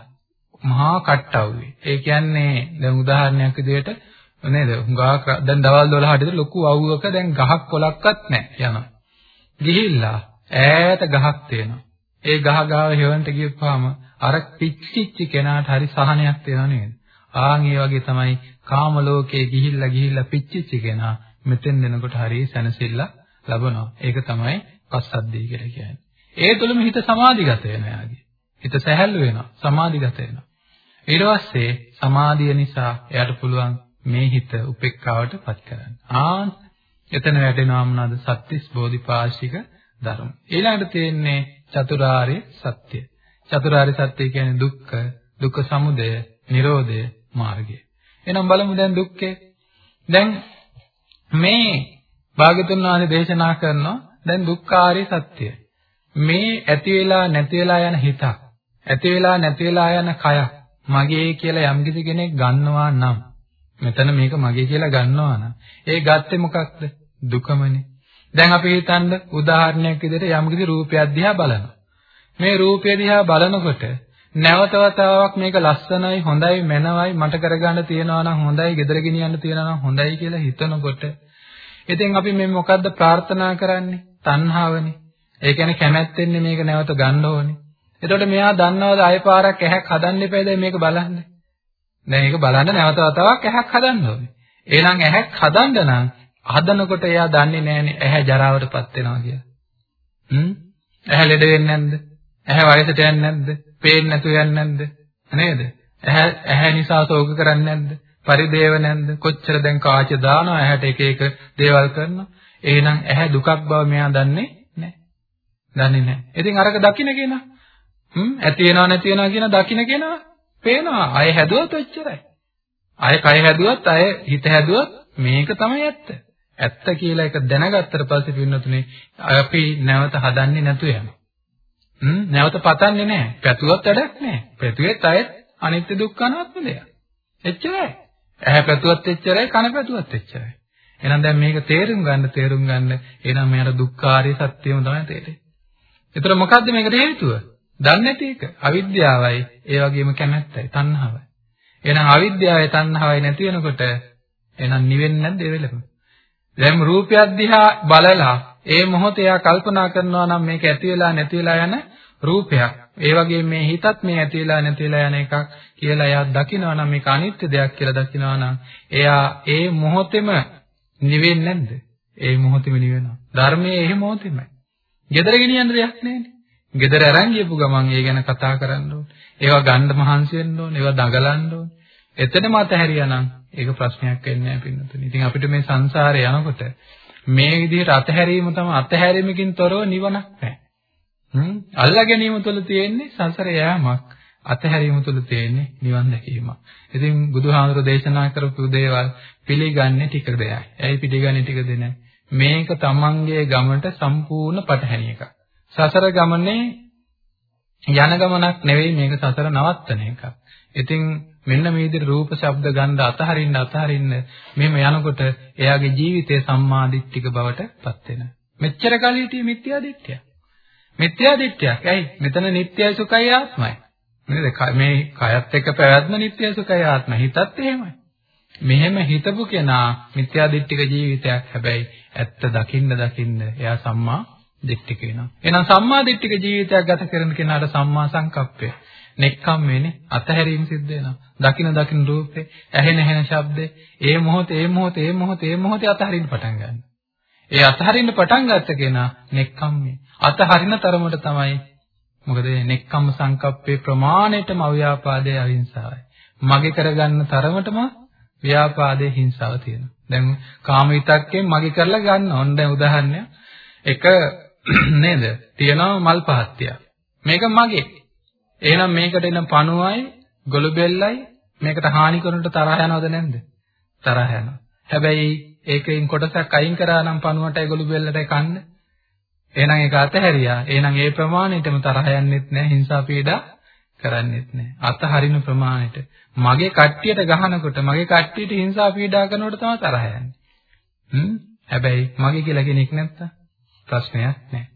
මහා කට්ට අවුවේ. ඒ කියන්නේ දැන් උදාහරණයක් විදිහට නේද? හුඟා දැන් දවල් 12ට විතර ලොකු අවුවක දැන් ගහක් කොලක්වත් නැහැ යනවා. ගිහිල්ලා ඈත ගහක් තියෙනවා. ඒ ගහ ගාව හේවන්ට ගියපුවාම අර පිච්චිච්ච කෙනාට හරි සහනයක් තියෙනව නේද? ආන් ඒ වගේ තමයි කාම ලෝකේ ගිහිල්ලා ගිහිල්ලා පිච්චිච්ච කෙනා මෙතෙන් දෙනකොට හරි සැනසෙල්ල ලබනවා. ඒක තමයි පස්සද්ධිය කියලා කියන්නේ. ඒ තුළම හිත සමාධිගත වෙනවා යාගේ. හිත සැහැල්ලු වෙනවා, සමාධිගත වෙනවා. ඊට පස්සේ සමාධිය නිසා එයාට පුළුවන් මේ හිත උපේක්ඛාවට පත් කරන්න. ආන් එතන වැටෙනවා මොනවාද? සත්‍තිස් බෝධිපාශික ධර්ම. ඊළඟට තියෙන්නේ චතුරාර්ය සත්‍ය. චතුරාර්ය සත්‍ය කියන්නේ දුක්ඛ, දුක්ඛ සමුදය, නිරෝධය, මාර්ගය. එහෙනම් බලමු දැන් දුක්ඛේ. දැන් මේ භාගතුන් වහන්සේ දේශනා කරනවා දැන් දුක්ඛාරය සත්‍යය. මේ ඇති වෙලා නැති වෙලා යන හිතක් ඇති වෙලා නැති වෙලා යන කයක් මගේ කියලා යම්කිසි කෙනෙක් ගන්නවා නම් මෙතන මේක මගේ කියලා ගන්නවා නම් ඒ ගත්තේ මොකක්ද? දුකමනේ. දැන් අපි හිතන්න උදාහරණයක් විදිහට යම්කිසි රූපයක් දිහා බලනවා. මේ රූපය දිහා බලනකොට නැවත වතාවක් මේක ලස්සනයි හොඳයි මනවයි මට කරගන්න තියනවා නම් හොඳයි gedara ගෙනියන්න තියනවා නම් හොඳයි කියලා හිතනකොට ඉතින් අපි මේ මොකද්ද ප්‍රාර්ථනා කරන්නේ? තණ්හාවනේ. ඒ කියන්නේ කැමැත්තෙන්නේ මේක නැවත ගන්න ඕනේ. එතකොට මෙයා දන්නවද ආයෙ පාරක් ඇහැක් හදන්න එපාද මේක බලන්න? දැන් මේක බලන්න නැවත වතාවක් ඇහැක් හදන්න ඕනේ. එහෙනම් ඇහැක් හදන්න නම් හදනකොට එයා දන්නේ නැහනේ ඇහැ ජරාවටපත් වෙනවා කියලා. හ්ම්? ඇහැ ලෙඩ වෙන්නේ නැද්ද? ඇහැ වයසට යන්නේ නැද්ද? පේන්නේ නැතු යන්නේ නැද්ද? නේද? ඇහැ ඇහැ නිසා ශෝක කරන්නේ නැද්ද? පරිදේව නැද්ද? කොච්චර දැන් කාච දානවා ඇහැට එක එක දේවල් කරනවා. එහෙනම් ඇහැ දුකක් බව මෙයා දන්නේ දන්නේ නැහැ. ඉතින් අරක දකින්න කෙනා හ්ම් ඇති වෙනව නැති වෙනව කියන දකින්න කෙනා පේනවා. අය හැදුවත් ඔච්චරයි. අය කය හැදුවත් අය හිත හැදුවත් මේක තමයි ඇත්ත. ඇත්ත කියලා එක දැනගත්තට පස්සේ පින්නතුනේ අපි නැවත හදන්නේ නැතු යනවා. හ්ම් නැවත පතන්නේ නැහැ. පැතුවත් වැඩක් නැහැ. පැතුවේත් අය අනිත්‍ය දුක්ඛ අනාත්ම දෙයක්. එච්චරයි. ඇහැ පැතුවත් එච්චරයි කන පැතුවත් එච්චරයි. එහෙනම් දැන් මේක තේරුම් ගන්න තේරුම් ගන්න එහෙනම් මෙයාට දුක්ඛාරිය සත්‍යම තමයි තේරෙන්නේ. ඒතර මොකද්ද මේකට හේතුව? දන්නේ නැති එක. අවිද්‍යාවයි, ඒ වගේම කැමැත්තයි, තණ්හාවයි. එහෙනම් අවිද්‍යාවයි තණ්හාවයි නැති වෙනකොට එහෙනම් නිවෙන්නේ නැද්ද ඒ වෙලෙම? දැන් රූපයක් දිහා බලලා ඒ මොහොතේ එයා කල්පනා කරනවා නම් මේක ඇති වෙලා නැති වෙලා යන රූපයක්. ඒ වගේ මේ හිතත් මේ ඇති වෙලා නැති වෙලා යන එකක් කියලා එයා දකිනවා නම් මේක අනිත්‍ය දෙයක් කියලා දකිනවා නම් එයා ඒ මොහොතේම නිවෙන්නේ නැද්ද? ඒ මොහොතේම නිවෙනවා. ධර්මයේ ඒ මොහොතේමයි. ගෙදර ගෙනියන්න දෙයක් නැහැනේ. ගෙදර අරන් ගියපු ගමන් ඒ ගැන කතා කරන්න ඕනේ. ඒවා ගන්න මහන්සි වෙන්න ඕනේ. ඒවා දඟලන්න ඕනේ. එතනම අතහැරියා නම් ඒක ප්‍රශ්නයක් වෙන්නේ නැහැ පින්නතුනි. ඉතින් අපිට මේ සංසාරේ යනකොට මේ විදිහට අතහැරීම තමයි අතහැරීමකින් තොරව නිවනක් නැහැ. හ්ම් අල්ලා ගැනීම තුළ තියෙන්නේ සංසාරේ යෑමක්. අතහැරීම තුළ තියෙන්නේ නිවන් දැකීමක්. ඉතින් බුදුහාමුදුරෝ දේශනා කරපු දේවල් පිළිගන්නේ ටික දෙයයි. ඇයි පිළිගන්නේ ටික දෙන්නේ? මේක තමන්ගේ ගමනට සම්පූර්ණ පටහැනි එකක්. සසර ගමනේ යන ගමනක් නෙවෙයි මේක සසර නවත්තන එකක්. ඉතින් මෙන්න මේ විදිහට රූප, ශබ්ද, ගන්ධ අතහරින්න අතහරින්න මෙහෙම යනකොට එයාගේ ජීවිතය සම්මාදිට්ඨික බවට පත් වෙනවා. මෙච්චර කල් හිටියේ මිත්‍යා දිට්ඨිය. මිත්‍යා දිට්ඨියක්. ඇයි? මෙතන නිට්ටයයි සුඛයි ආත්මයි. නේද? මේ කයත් එක්ක පැවැත්ම නිට්ටයයි සුඛයි ආත්මයි. හිතත් එහෙමයි. මෙහෙම හිතපු කෙනා මිත්‍යා දිට්ඨික ජීවිතයක් හැබැයි ඇත්ත දකින්න දකින්න එයා සම්මා දිට්ඨික වෙනවා. එහෙනම් සම්මා දිට්ඨික ජීවිතයක් ගත කරන කෙනාට සම්මා සංකප්පය නෙක්ඛම් වෙන්නේ අතහැරීම සිද්ධ වෙනවා. දකින දකින රූපේ, ඇහෙන ඇහෙන ශබ්දේ, ඒ මොහොතේ ඒ මොහොතේ ඒ මොහොතේ ඒ මොහොතේ අතහරින්න පටන් ගන්නවා. ඒ අතහරින්න පටන් ගත්ත කෙනා නෙක්ඛම්මේ. අතහරින තරමට තමයි මොකද නෙක්ඛම් සංකප්පේ ප්‍රමාණයටම අව්‍යාපාදයේ අහිංසාවයි. මගේ කරගන්න තරමටම ව්‍යාපාදයේ හිංසාව තියෙනවා. දැන් කාම විතක්කෙන් මගේ කරලා ගන්න ඕන දැන් උදාහරණයක් එක නේද? තියෙනවා මල් පහත්තිය. මේක මගේ. එහෙනම් මේකට එන පණුවයි ගොළු බෙල්ලයි මේකට හානි කරනට තරහ යනවද නැද්ද? තරහ යනවා. හැබැයි ඒකෙන් කොටසක් අයින් කරා නම් පණුවටයි ගොළු බෙල්ලටයි කන්න. එහෙනම් ඒක අතහැරියා. එහෙනම් ඒ ප්‍රමාණයටම තරහ යන්නෙත් නැහැ, හිංසා පීඩා කරන්නෙත් නැහැ. අතහරින ප්‍රමාණයට මගේ කට්ටියට ගහනකොට මගේ කට්ටියට හිංසා පීඩා කරනකොට තමයි තරහ යන්නේ. හ්ම් හැබැයි මගේ කියලා කෙනෙක් නැත්තම් ප්‍රශ්නයක් නැහැ.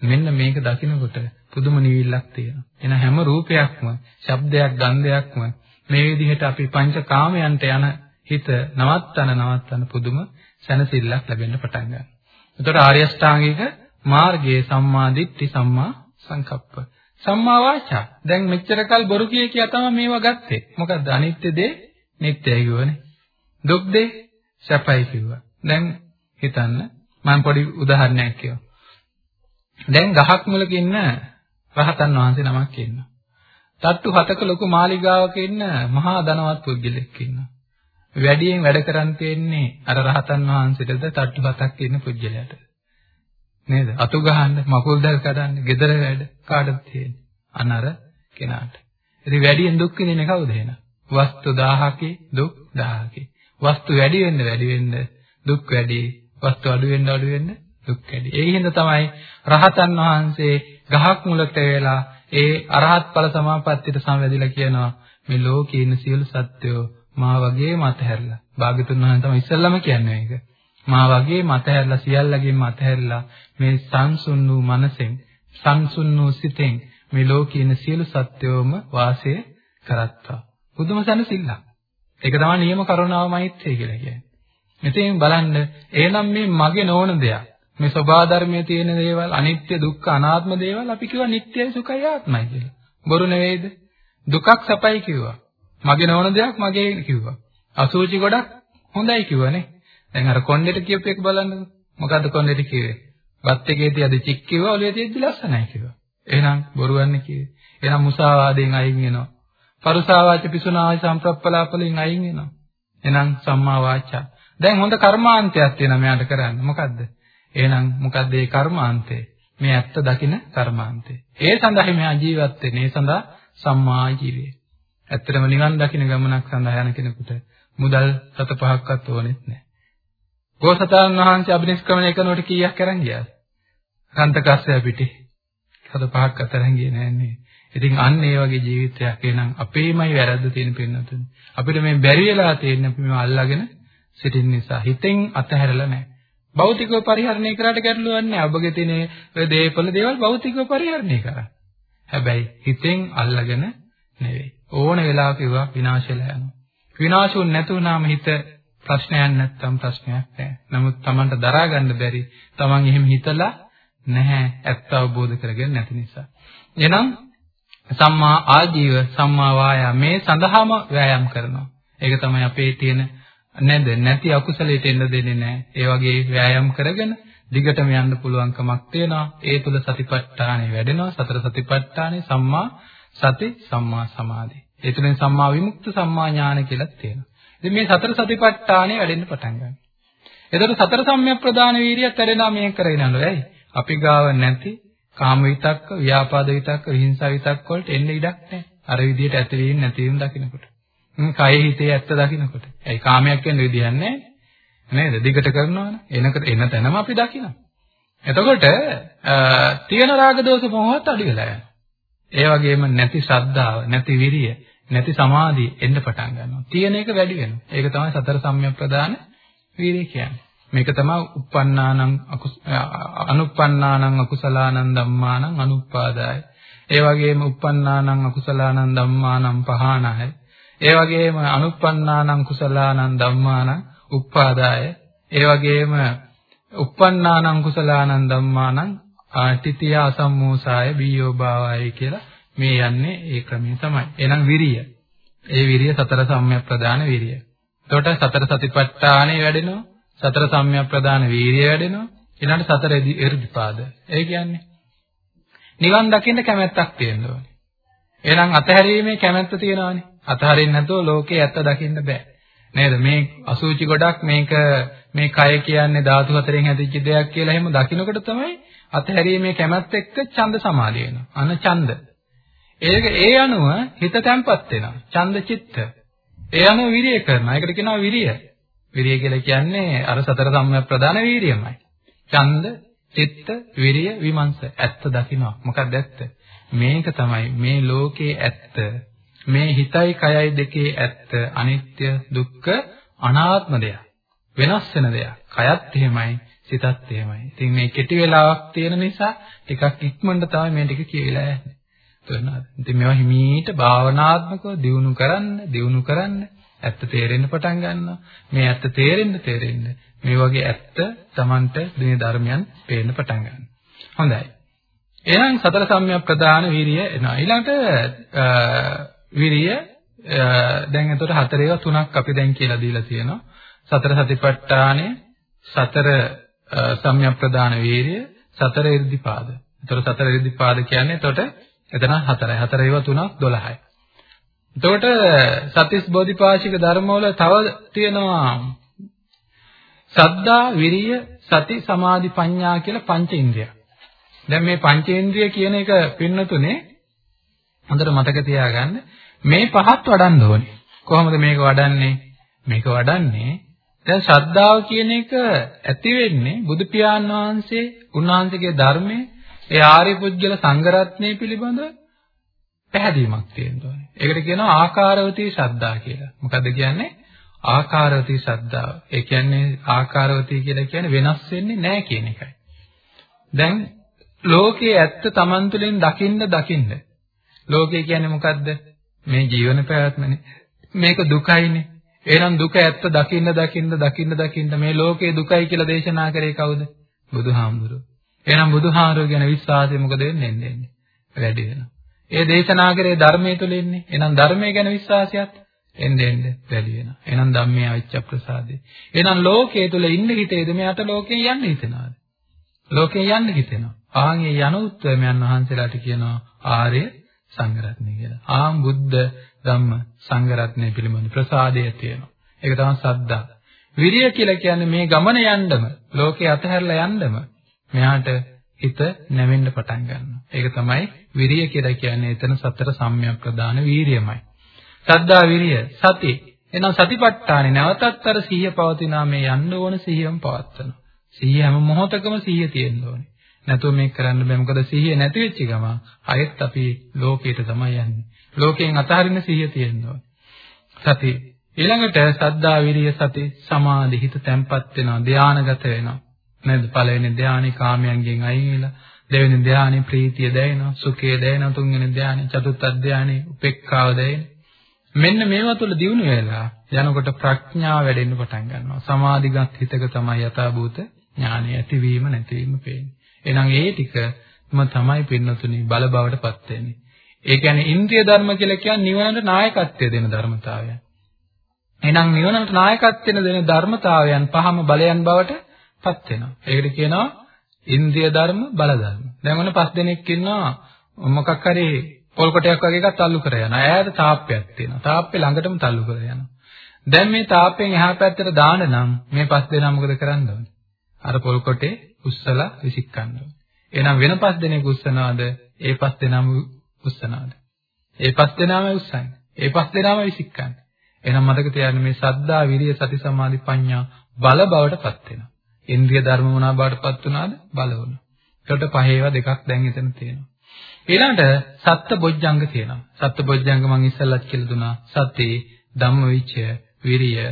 මෙන්න මේක දකිනකොට පුදුම නිවිල්ලක් තියෙනවා. එන හැම රූපයක්ම, ශබ්දයක්, ගන්ධයක්ම මේ විදිහට අපි පංචකාමයන්ට යන හිත නවත්තන නවත්තන පුදුම සැනසෙල්ලක් ලැබෙන්න පටන් ගන්නවා. එතකොට ආර්ය ශ්‍රාංගික මාර්ගයේ සම්මා දිට්ඨි සම්මා සංකප්ප සම්මා වාචා. දැන් මෙච්චර කල් බොරු කිය කිය තමයි මේවා ගත්තේ. මොකද්ද අනිත්‍ය දේ නිට්ටයයි කියවනේ. දුක් දේ සැපයි කිව්වා. දැන් හිතන්න මම පොඩි උදාහරණයක් කියවම්. දැන් ගහක් මුලක ඉන්න රහතන් වහන්සේ නමක් ඉන්නවා. තට්ටු හතක ලොකු මාලිගාවක ඉන්න මහා ධනවත් පුද්ගලෙක් ඉන්නවා. වැඩියෙන් වැඩ කරන් තියෙන්නේ අර රහතන් වහන්සේටද තට්ටු හතක් ඉන්න පුද්ගලයාට. නේද? අතු ගහන්න, මකුල් දැල් කඩන්න, gedara වැඩ කාටද තියෙන්නේ? අනර කෙනාට. ඉතින් වැඩියෙන් දුක් විඳින්නේ කවුද එහෙනම්? වස්තු 1000කේ දුක් 1000කේ. වස්තු වැඩි වෙන්න වැඩි වෙන්න දුක් වැඩි. වස්තු අඩු වෙන්න අඩු වෙන්න දුක් වැඩි. ඒ හින්දා තමයි රහතන් වහන්සේ ගහක් මුලට වෙලා ඒ අරහත් ඵල සමාපත්තියට සමවැදිලා කියනවා මේ ලෝකේ ඉන්න සියලු සත්වයෝ මා වගේම අතහැරලා. භාග්‍යතුන් වහන්සේ තමයි ඉස්සල්ලාම කියන්නේ ඒක. මා වගේ මතහැරලා සියල්ලගෙන් මතහැරලා මේ සංසුන් වූ මනසෙන් සංසුන් වූ සිතෙන් මේ ලෝකේ ඉන්න සියලු සත්වයෝම වාසය කරත්තා. පුදුම සැනසෙල්ලක්. ඒක තමයි නියම කරුණාව මෛත්‍රිය කියලා කියන්නේ. මෙතෙන් බලන්න එහෙනම් මේ මගේ නොවන දෙයක්. මේ සබා ධර්මයේ තියෙන දේවල් අනිත්‍ය දුක්ඛ අනාත්ම දේවල් අපි කියවා නිට්ටයයි සුඛයි ආත්මයි කියලා. බොරු නෙවෙයිද? දුකක් සැපයි කිව්වා. මගේ නොවන දෙයක් මගේ කිව්වා. අසුචි ගොඩක් හොඳයි කිව්වනේ. දැන් අර කොණ්ඩෙට කියපු එක බලන්නකෝ. මොකද්ද කොණ්ඩෙට කිව්වේ? බත් එකේ තියද චික් කිව්වා ඔලිය තියෙද්දි ලස්සනයි කිව්වා. එහෙනම් බොරුවන්නේ කිව්වේ. එහෙනම් මුසාවාදයෙන් අයින් වෙනවා. පරුසාවාච පිසුනායි සම්ප්‍රප්පලාපලෙන් අයින් වෙනවා. එහෙනම් සම්මා වාචා. දැන් හොඳ කර්මාන්තයක් තියෙනවා මෙයාට කරන්න. මොකද්ද? එහෙනම් මොකද්ද ඒ කර්මාන්තය? මේ ඇත්ත දකින කර්මාන්තය. ඒ සඳහා මෙයා ජීවත් වෙන්නේ. ඒ සඳහා සම්මා ජීවය. ඇත්තටම නිවන් දකින ගමනක් සඳහා යන කෙනෙකුට මුදල් සත පහක්වත් ඕනෙත් නැහැ. ගෝසතාන් වහන්සේ අභිනිෂ්ක්‍රමණය කරනකොට කීයක් අරන් ගියාද? කන්තකස්සය පිටේ. හද පහක් අතරන් ගියේ නෑනේ. ඉතින් අන්න ඒ වගේ ජීවිතයක් එනං අපේමයි වැරද්ද තියෙන පින්නතුනේ. අපිට මේ බැරි වෙලා තියෙන අපි මේව අල්ලාගෙන සිටින නිසා හිතෙන් අතහැරලා නැහැ. භෞතිකව පරිහරණය කරාට ගැටලුවක් නැහැ. ඔබගේ තියෙන ඔය දේපල දේවල් භෞතිකව පරිහරණය කරා. හැබැයි හිතෙන් අල්ලාගෙන නෙවෙයි. ඕන වෙලාවක ඒවා විනාශ වෙලා යනවා. විනාශුන් නැතුණාම හිත ප්‍රශ්නයක් නැත්තම් ප්‍රශ්නයක් නැහැ. නමුත් Tamanට දරා ගන්න බැරි Taman එහෙම හිතලා නැහැ ඇත්ත අවබෝධ කරගෙන නැති නිසා. එහෙනම් සම්මා ආජීව සම්මා වායා මේ සඳහාම ව්‍යායාම් කරනවා. ඒක තමයි අපේ තියෙන නැද නැති අකුසලයට එන්න දෙන්නේ නැහැ. ඒ වගේ ව්‍යායාම් කරගෙන දිගටම යන්න පුළුවන්කමක් තියෙනවා. ඒ තුල සතිපට්ඨානෙ වැඩෙනවා. සතර සතිපට්ඨානෙ සම්මා සති සම්මා සමාධි. ඒ තුලින් සම්මා විමුක්ත සම්මා ඥාන කියලා තියෙනවා. ඉතින් මේ සතර සතිපට්ඨානෙ වැඩෙන්න පටන් ගන්නවා. එතකොට සතර සම්‍යක් ප්‍රදාන වීර්යයත් වැඩෙනවා මේ කරගෙන යනවා. ඇයි? අපි ගාව නැති කාම විතක්ක, ව්‍යාපාද විතක්ක, විහිංසා විතක්ක වලට එන්න ඉඩක් නැහැ. අර විදිහට ඇතිවීම නැතිවීම දකින්නකොට. හ්ම් කය හිතේ ඇත්ත දකින්නකොට. ඇයි කාමයක් වෙන විදිහක් නැහැ. නේද? දිගට කරනවනේ. එනකට එන තැනම අපි දකිනවා. එතකොට තියෙන රාග දෝෂ මොහොත් අඩු වෙලා යනවා. ඒ වගේම නැති ශ්‍රද්ධාව, නැති විරිය, නැති සමාධිය එන්න පටන් ගන්නවා. තියෙන එක වැඩි වෙනවා. ඒක තමයි සතර සම්‍යක් ප්‍රදාන වීරිය කියන්නේ. මේක තමයි uppannānaṁ anuppannānaṁ akusalaanaṁ dhammānaṁ anuppādāය. ඒ වගේම uppannānaṁ akusalaanaṁ dhammānaṁ pahānāය. ඒ වගේම anuppannānaṁ kusalaanaṁ dhammānaṁ uppādāය. ඒ වගේම uppannānaṁ kusalaanaṁ dhammānaṁ ආටිතිය අසම්මෝසාය බීයෝ භාවය කියලා මේ යන්නේ ඒ ක්‍රමයෙන් තමයි. එහෙනම් විරිය. ඒ විරිය සතර සම්‍යක් ප්‍රදාන විරිය. එතකොට සතර සතිපට්ඨානෙ වැඩෙනවා. සතර සම්‍යක් ප්‍රදාන වීරිය වැඩෙනවා. ඊළඟට සතර එර්ධිපාද. ඒ කියන්නේ නිවන් දකින්න කැමැත්තක් තියෙන්න ඕනේ. එහෙනම් අතහැරීමේ කැමැත්ත තියෙනවානේ. අතහරින්න නැතුව ලෝකේ ඇත්ත දකින්න බෑ. නේද? මේ අසුචි ගොඩක් මේක මේ කය කියන්නේ ධාතු හතරෙන් හැදිච්ච දෙයක් කියලා එහෙම දකින්නකොට තමයි අතහැරීමේ කැමැත්ත එක්ක ඡන්ද සමාධිය වෙනවා. අන ඡන්ද. ඒක ඒ අනුව හිත තැම්පත් වෙනවා. ඡන්ද චිත්ත. ඒ අනුව විරිය කරනවා. ඒකට කියනවා විරිය. විරිය කියලා කියන්නේ අර සතර සම්‍යක් ප්‍රදාන වීරියමයි. ඡන්ද, චිත්ත, විරිය, විමර්ශ. ඇත්ත දකින්නවා. මොකක්ද ඇත්ත? මේක තමයි මේ ලෝකේ ඇත්ත. මේ හිතයි කයයි දෙකේ ඇත්ත අනිත්‍ය, දුක්ඛ, අනාත්ම දෙයක්. වෙනස් වෙන දෙයක්. කයත් එහෙමයි, සිතත් එහෙමයි. ඉතින් මේ කෙටි වෙලාවක් තියෙන නිසා ටිකක් ඉක්මනට තමයි මේ ටික කියලා යන්නේ. තේරුණාද? ඉතින් මේවා හිමීට භාවනාත්මකව දියුණු කරන්න, දියුණු කරන්න ඇත්ත තේරෙන්න පටන් ගන්නවා. මේ ඇත්ත තේරෙන්න තේරෙන්න මේ වගේ ඇත්ත Tamanට මේ ධර්මයන් පේන්න පටන් ගන්නවා. හොඳයි. එහෙනම් සතර සම්‍යක් ප්‍රදාන වීරිය එනවා. ඊළඟට වීරිය දැන් එතකොට හතරේව තුනක් අපි දැන් කියලා දීලා තියෙනවා. සතර සතිපට්ඨානය, සතර සම්‍යක් ප්‍රදාන වීරිය, සතර ඉර්ධිපාද. එතකොට සතර ඉර්ධිපාද කියන්නේ එතකොට එතන හතරයි. හතර ඒවා තුනක් 12යි. එතකොට සතිස් බෝධිපාශික ධර්මවල තව තියෙනවා සද්දා, විරිය, සති, සමාධි, ප්‍රඥා කියලා පංච ඉන්ද්‍රිය. දැන් මේ පංචේන්ද්‍රිය කියන එක පින්නතුනේ හොඳට මතක තියාගන්න මේ පහත් වඩන්න ඕනේ. කොහොමද මේක වඩන්නේ? මේක වඩන්නේ දැන් ශ්‍රද්ධාව කියන එක ඇති වෙන්නේ බුදු පියාණන් වහන්සේ උන්වහන්සේගේ ධර්මයේ ඒ ආර්ය පුජ්‍යල සංඝරත්නය පිළිබඳ පැහැදීමක් තියෙන්න ඕනේ. ඒකට කියනවා ආකාරවතී ශ්‍රද්ධා කියලා. මොකද්ද කියන්නේ? ආකාරවතී ශ්‍රද්ධාව. ඒ කියන්නේ ආකාරවතී කියලා කියන්නේ වෙනස් වෙන්නේ නැහැ කියන එකයි. දැන් ලෝකයේ ඇත්ත Taman තුලින් දකින්න දකින්න. ලෝකය කියන්නේ මොකද්ද? මේ ජීවන පැවැත්මනේ. මේක දුකයිනේ. එහෙනම් දුක ඇත්ත දකින්න දකින්න දකින්න දකින්න මේ ලෝකේ දුකයි කියලා දේශනා කරේ කවුද? බුදුහාමුදුරුවෝ. එහෙනම් බුදුහාමුදුරුවෝ ගැන විශ්වාසය මොකද වෙන්නේ? එන්නේ වැඩි වෙනවා. ඒ දේශනා කරේ ධර්මයේ තුල ඉන්නේ. එහෙනම් ධර්මයේ ගැන විශ්වාසයත් එන්න එන්න වැඩි වෙනවා. එහෙනම් ධම්මයේ අවිච්ඡ ප්‍රසාදේ. එහෙනම් ලෝකයේ තුල ඉන්න හිතේද මෙයාට ලෝකයෙන් යන්න හිතෙනවද? ලෝකයෙන් යන්න හිතෙනවා. ආන් ඒ යන උත්තරමයන් වහන්සේලාට කියනවා ආර්ය සංඝරත්නය කියලා. ආන් බුද්ධ ධම්ම සංඝරත්නය පිළිබඳ ප්‍රසාදය තියෙනවා. ඒක තමයි සද්දා. විරිය කියලා කියන්නේ මේ ගමන යන්නම ලෝකේ අතහැරලා යන්නම මෙයාට හිත නැවෙන්න පටන් ගන්නවා. ඒක තමයි විරිය කියලා කියන්නේ එතන සතර සම්‍යක් ප්‍රදාන වීරියමයි. සද්දා විරිය සති. එහෙනම් සතිපට්ඨානේ නැවතත් අර සිහිය පවතිනා මේ යන්න ඕන සිහියම පවත්වනවා. සිහිය හැම මොහොතකම සිහිය තියෙන්න ඕනේ. නැතුව මේක කරන්න බෑ. මොකද සිහිය නැති වෙච්ච ගම ආයෙත් අපි ලෝකයට තමයි යන්නේ. ලෝකයෙන් අතහරින්න සිහිය තියෙන්න ඕනේ. සති ඊළඟට සද්දා විරිය සති සමාධි හිත තැම්පත් වෙනවා ධානාගත වෙනවා නේද? පළවෙනි ධානයේ කාමයන්ගෙන් අයින් වෙලා දෙවෙනි ධානයේ ප්‍රීතිය දැනෙනවා සුඛය දැනෙනවා තුන්වෙනි ධානයේ චතුර්ථ ධානයේ උපේක්ඛාව දැනෙනවා. මෙන්න මේවා තුළ දිනු වෙලා යනකොට ප්‍රඥාව වැඩෙන්න පටන් ගන්නවා. සමාධිගත හිතක තමයි යථාභූත ඥානය ඇතිවීම නැතිවීම පේන්නේ. එහෙනම් ඒ ටිකම තමයි පින්නතුනි බල බවටපත් වෙන්නේ. ඒ කියන්නේ ඉන්ද්‍රිය ධර්ම කියලා කියන්නේ නිවනට නායකත්වය දෙන ධර්මතාවයන්. එහෙනම් නිවනට නායකත්වයෙන් දෙන ධර්මතාවයන් පහම බලයන් බවට පත් වෙනවා. ඒකට කියනවා ඉන්ද්‍රිය ධර්ම, බල ධර්ම. දැන් ඔන්න පස් දෙනෙක් ඉන්නවා මොකක් හරි පොල් කොටයක් වගේ එකක් තල්ලු කර යනවා. ඈත තාප්පයක් තියෙනවා. තාප්පේ ළඟටම තල්ලු කර යනවා. දැන් මේ තාප්පෙන් එහා පැත්තට දාන්න නම් මේ පස් දෙනා මොකද කරන්න ඕනේ? අර පොල් කොටේ උස්සලා විසිකන්න ඕනේ. එහෙනම් වෙන පස් දෙනෙක් උස්සනවාද? ඒ පස් දෙනාම උස්සනවාද? ඒ පස් දෙනාම උස්සන්නේ. ඒ පස් දෙනාම විසිකන්නේ. එහෙනම් මතක තියාගන්න මේ සද්දා, විරිය, සති, සමාධි, ප්‍රඥා බල බවටපත් වෙනවා. ඉන්ද්‍රිය ධර්ම මොනවා බවටපත් වුණාද? බල වුණා. ඒකට පහේවා දෙකක් දැන් එතන තියෙනවා. ඊළඟට සත්ත බොජ්ජංග තියෙනවා. සත්ත බොජ්ජංග මම ඉස්සෙල්ලත් කියලා දුනා. සති, ධම්මවිචය, විරිය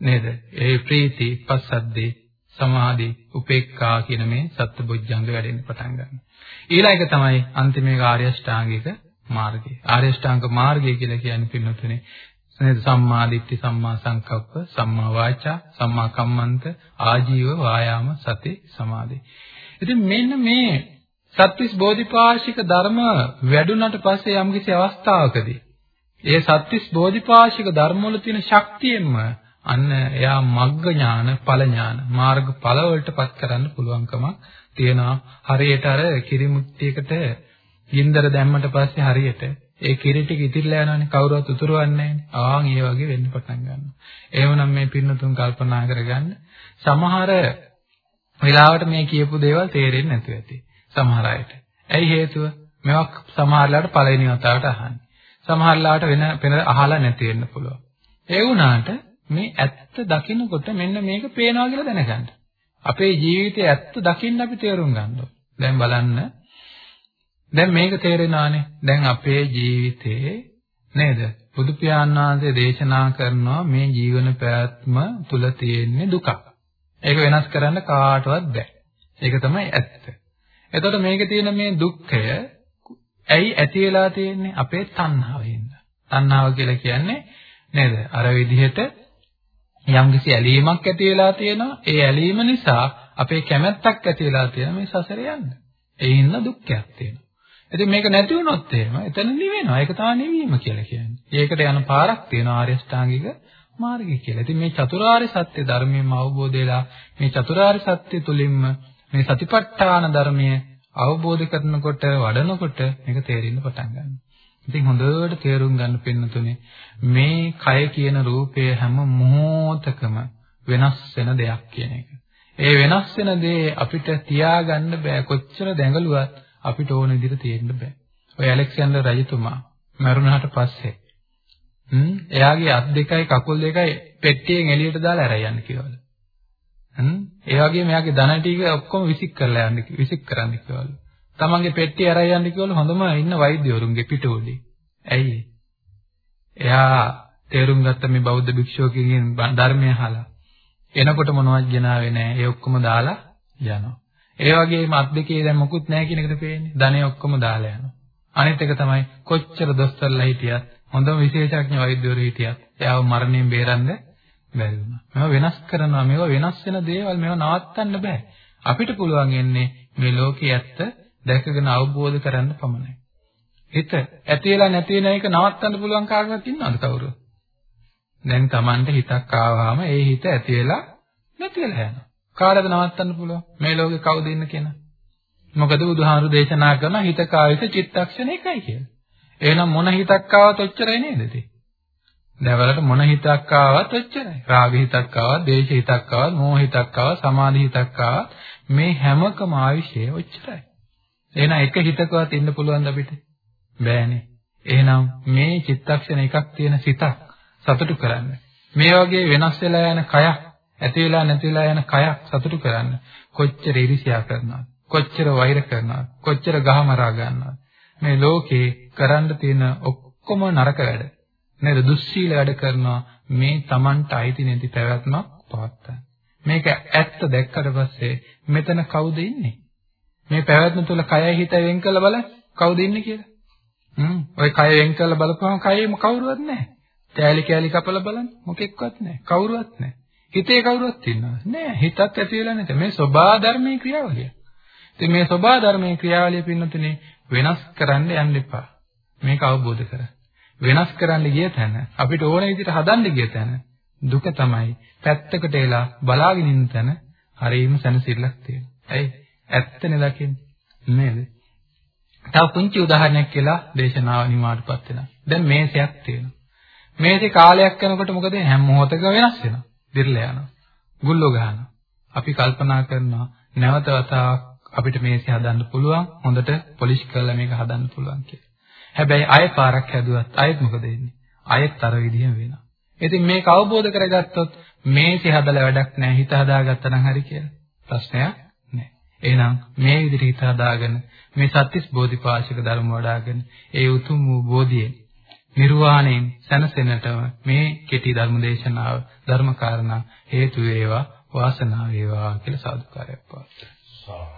නේද? ඒ ප්‍රීති, පස්සද්දේ, සමාධි, උපේක්ඛා කියන මේ සත්ත බොජ්ජංග වැඩෙන්න පටන් ගන්නවා. ඊළඟ එක තමයි අන්තිමේ ආර්ය අෂ්ටාංගික මාර්ගය. ආර්ය අෂ්ටාංග මාර්ගය කියලා කියන්නේ පින්නතුනේ නේද සම්මා දිට්ඨි සම්මා සංකප්ප සම්මා වාචා සම්මා කම්මන්ත ආජීව වායාම සති සමාධි. ඉතින් මෙන්න මේ සත්‍විස් බෝධිපාශික ධර්ම වැඩුණාට පස්සේ යම්කිසි අවස්ථාවකදී ඒ සත්‍විස් බෝධිපාශික ධර්ම වල තියෙන ශක්තියෙන්ම අන්න එයා මග්ග ඥාන ඵල ඥාන මාර්ග ඵල වලටපත් කරන්න පුළුවන්කමක් තියෙනවා හරියට අර කිරිමුට්ටියකට ගින්දර දැම්මට පස්සේ හරියට ඒ කිරි ටික ඉතිරිලා යනවනේ කවුරුවත් උතුරවන්නේ නැහැනේ. ආන් ඒ වගේ වෙන්න පටන් ගන්නවා. එහෙමනම් මේ පින්නතුන් කල්පනා කරගන්න සමහර වෙලාවට මේ කියපු දේවල් තේරෙන්නේ නැතුව ඇති. සමහර අයට. ඇයි හේතුව? මේවා සමහරලාට පළවෙනි වතාවට අහන්නේ. සමහරලාට වෙන වෙන අහලා නැති වෙන්න පුළුවන්. ඒ වුණාට මේ ඇත්ත දකින්නකොට මෙන්න මේක පේනවා කියලා දැනගන්න. අපේ ජීවිතයේ ඇත්ත දකින්න අපි තේරුම් ගන්න දැන් බලන්න දැන් මේක තේරෙනානේ. දැන් අපේ ජීවිතේ නේද? බුදු පියාණන් වහන්සේ දේශනා කරනවා මේ ජීවන පැවැත්ම තුල තියෙන දුක. ඒක වෙනස් කරන්න කාටවත් බෑ. ඒක තමයි ඇත්ත. එතකොට මේකේ තියෙන මේ දුක්ඛය ඇයි ඇති වෙලා තියෙන්නේ? අපේ තණ්හාවෙන්. තණ්හාව කියලා කියන්නේ නේද? අර විදිහට යම්කිසි ඇලීමක් ඇති වෙලා තියෙනවා. ඒ ඇලීම නිසා අපේ කැමැත්තක් ඇති වෙලා තියෙනවා මේ සසරේ යන්න. ඒ හින්දා දුක්ඛයක් තියෙනවා. ඉතින් මේක නැති වුණොත් එහෙම එතන නිවෙනවා. ඒක තමයි නිවීම කියලා කියන්නේ. ඒකට යන පාරක් තියෙනවා ආර්ය ශ්‍රාංගික මාර්ගය කියලා. ඉතින් මේ චතුරාර්ය සත්‍ය ධර්මයෙන් අවබෝධ වෙලා මේ චතුරාර්ය සත්‍ය තුලින්ම මේ සතිපට්ඨාන ධර්මය අවබෝධ කරනකොට වඩනකොට මේක තේරෙන්න පටන් ගන්නවා. ඉතින් හොඳට තේරුම් ගන්න පින්නතුනේ මේ කය කියන රූපය හැම මොහොතකම වෙනස් වෙන දෙයක් කියන එක. ඒ වෙනස් වෙන දේ අපිට තියාගන්න බෑ කොච්චර දැඟලුවත් අපිට ඕන විදිහට තියෙන්න බෑ. ඔය ඇලෙක්සැන්ඩර් රජතුමා මරුණාට පස්සේ හ්ම් එයාගේ අත් දෙකයි කකුල් දෙකයි පෙට්ටියෙන් එළියට දාලා ඇරයි යන්න කිව්වලු. හ්ම් ඒ වගේම එයාගේ ධන ටික ඔක්කොම විසික් කරලා යන්න විසික් කරන්න කිව්වලු. තමන්ගේ පෙට්ටිය ඇරයි යන්න කිව්වලු හොඳම ඉන්න වෛද්‍යවරුන්ගේ පිටුවලේ. ඇයි? එයා තේරුම් ගත්ත මේ බෞද්ධ භික්ෂුවකින් ධර්මය අහලා එනකොට මොනවද ගෙනාවේ නැහැ. ඒ ඔක්කොම දාලා යනවා. ඒ වගේම අත් දෙකේ දැන් මොකුත් නැහැ කියන එකද පේන්නේ. ධනෙ ඔක්කොම දාලා යනවා. අනිත් එක තමයි කොච්චර දොස්තරලා හිටියත් හොඳම විශේෂඥ වෛද්‍යවරු හිටියත් එයාව මරණයෙන් බේරන්න බැරි වුණා. මේවා වෙනස් කරනවා. මේවා වෙනස් වෙන දේවල් මේවා නවත්තන්න බෑ. අපිට පුළුවන් ඉන්නේ මේ ලෝකයේ ඇත්ත දැකගෙන අවබෝධ කරගන්න පමණයි. හිත ඇති වෙලා නැති වෙන එක නවත්තන්න පුළුවන් කාටවත් ඉන්නවද කවුරු? දැන් Tamanට හිතක් ආවහම ඒ හිත ඇති වෙලා නැති වෙලා යනවා. කාටද නවත්තන්න පුළුවන්? මේ ලෝකේ කවුද ඉන්න කෙනා? මොකද බුදුහාමුදුරු දේශනා කරන හිත කායික චිත්තක්ෂණ එකයි කියලා. එහෙනම් මොන හිතක් ආවත් ඔච්චරයි නේද ඉතින්? දැවලට මොන හිතක් ආවත් ඔච්චරයි. රාග හිතක් ආවත්, දේශ හිතක් ආවත්, මෝහ හිතක් ආවත්, සමාධි හිතක් ආවත් මේ හැමකම ආවිෂය ඔච්චරයි. එහෙනම් එක හිතකවත් ඉන්න පුළුවන්ද අපිට? බෑනේ. එහෙනම් මේ චිත්තක්ෂණ එකක් තියෙන සිතක් සතුටු කරන්න. මේ වගේ වෙනස් වෙලා යන කයක් ඇති වෙලා නැති වෙලා යන කයක් සතුටු කරන්න. කොච්චර ඉරිසියා කරනවද? කොච්චර වෛර කරනවද? කොච්චර ගහමරා ගන්නවද? මේ ලෝකේ කරන්න තියෙන ඔක්කොම නරක වැඩ. නේද? දුස්සීල වැඩ කරනවා. මේ Tamanට අයිති නැති පැවැත්මක් පවත්තන්න මේක ඇත්ත දැක්කට පස්සේ මෙතන කවුද ඉන්නේ? මේ පැවැත්ම තුල කයයි හිතයි වෙන් කරලා බලන්න කවුද ඉන්නේ කියලා. හ්ම්. ඔය කය වෙන් කරලා බලපුවම කයෙම කවුරුවත් නැහැ. කෑලි කෑලි කපලා බලන්න මොකෙක්වත් නැහැ. කවුරුවත් නැහැ. හිතේ කවුරුවත් ඉන්නවද? නෑ. හිතත් ඇති වෙලා නැත. මේ සබා ධර්මයේ ක්‍රියාවලිය. ඉතින් මේ සබා ධර්මයේ ක්‍රියාවලිය පින්නතුනේ වෙනස් කරන්න යන්න එපා. මේක අවබෝධ කරගන්න. වෙනස් කරන්න ගිය තැන අපිට ඕන විදිහට හදන්න ගිය තැන දුක තමයි පැත්තකට එලා බලාගෙන ඉන්න තැන හරීම සැනසෙල්ලක් තියෙනවා. ඇයි? ඇත්තනේ දකින්නේ නේද? තව පුංචි උදාහරණයක් කියලා දේශනාව නිමාටපත් වෙනවා. දැන් මේසයක් තියෙනවා. මේසේ කාලයක් යනකොට මොකද හැම මොහොතකම වෙනස් වෙනවා. දිර්ලා යනවා. ගුල්ලෝ ගහනවා. අපි කල්පනා කරනවා නැවත වතාවක් අපිට මේසය හදන්න පුළුවන් හොඳට පොලිෂ් කරලා මේක හදන්න පුළුවන් කියලා. හැබැයි ආයෙ පාරක් හැදුවත් ආයෙත් මොකද වෙන්නේ? ආයෙත් අර විදිහම වෙනවා. ඉතින් මේක අවබෝධ කරගත්තොත් මේසය හදලා වැඩක් නැහැ හිත හදාගත්තා නම් හරි කියලා. ප්‍රශ්නයක් නැහැ. එහෙනම් මේ විදිහට හිත හදාගෙන මේ සත්‍තිස් බෝධිපාශික ධර්ම වඩ아가න ඒ උතුම් වූ බෝධියේ නිර්වාණයෙන් සැනසෙන්නටම මේ කෙටි ධර්ම දේශනාව ධර්ම කාරණා හේතු වේවා වාසනාව වේවා කියලා සාදුකාරයක් පවත්වනවා.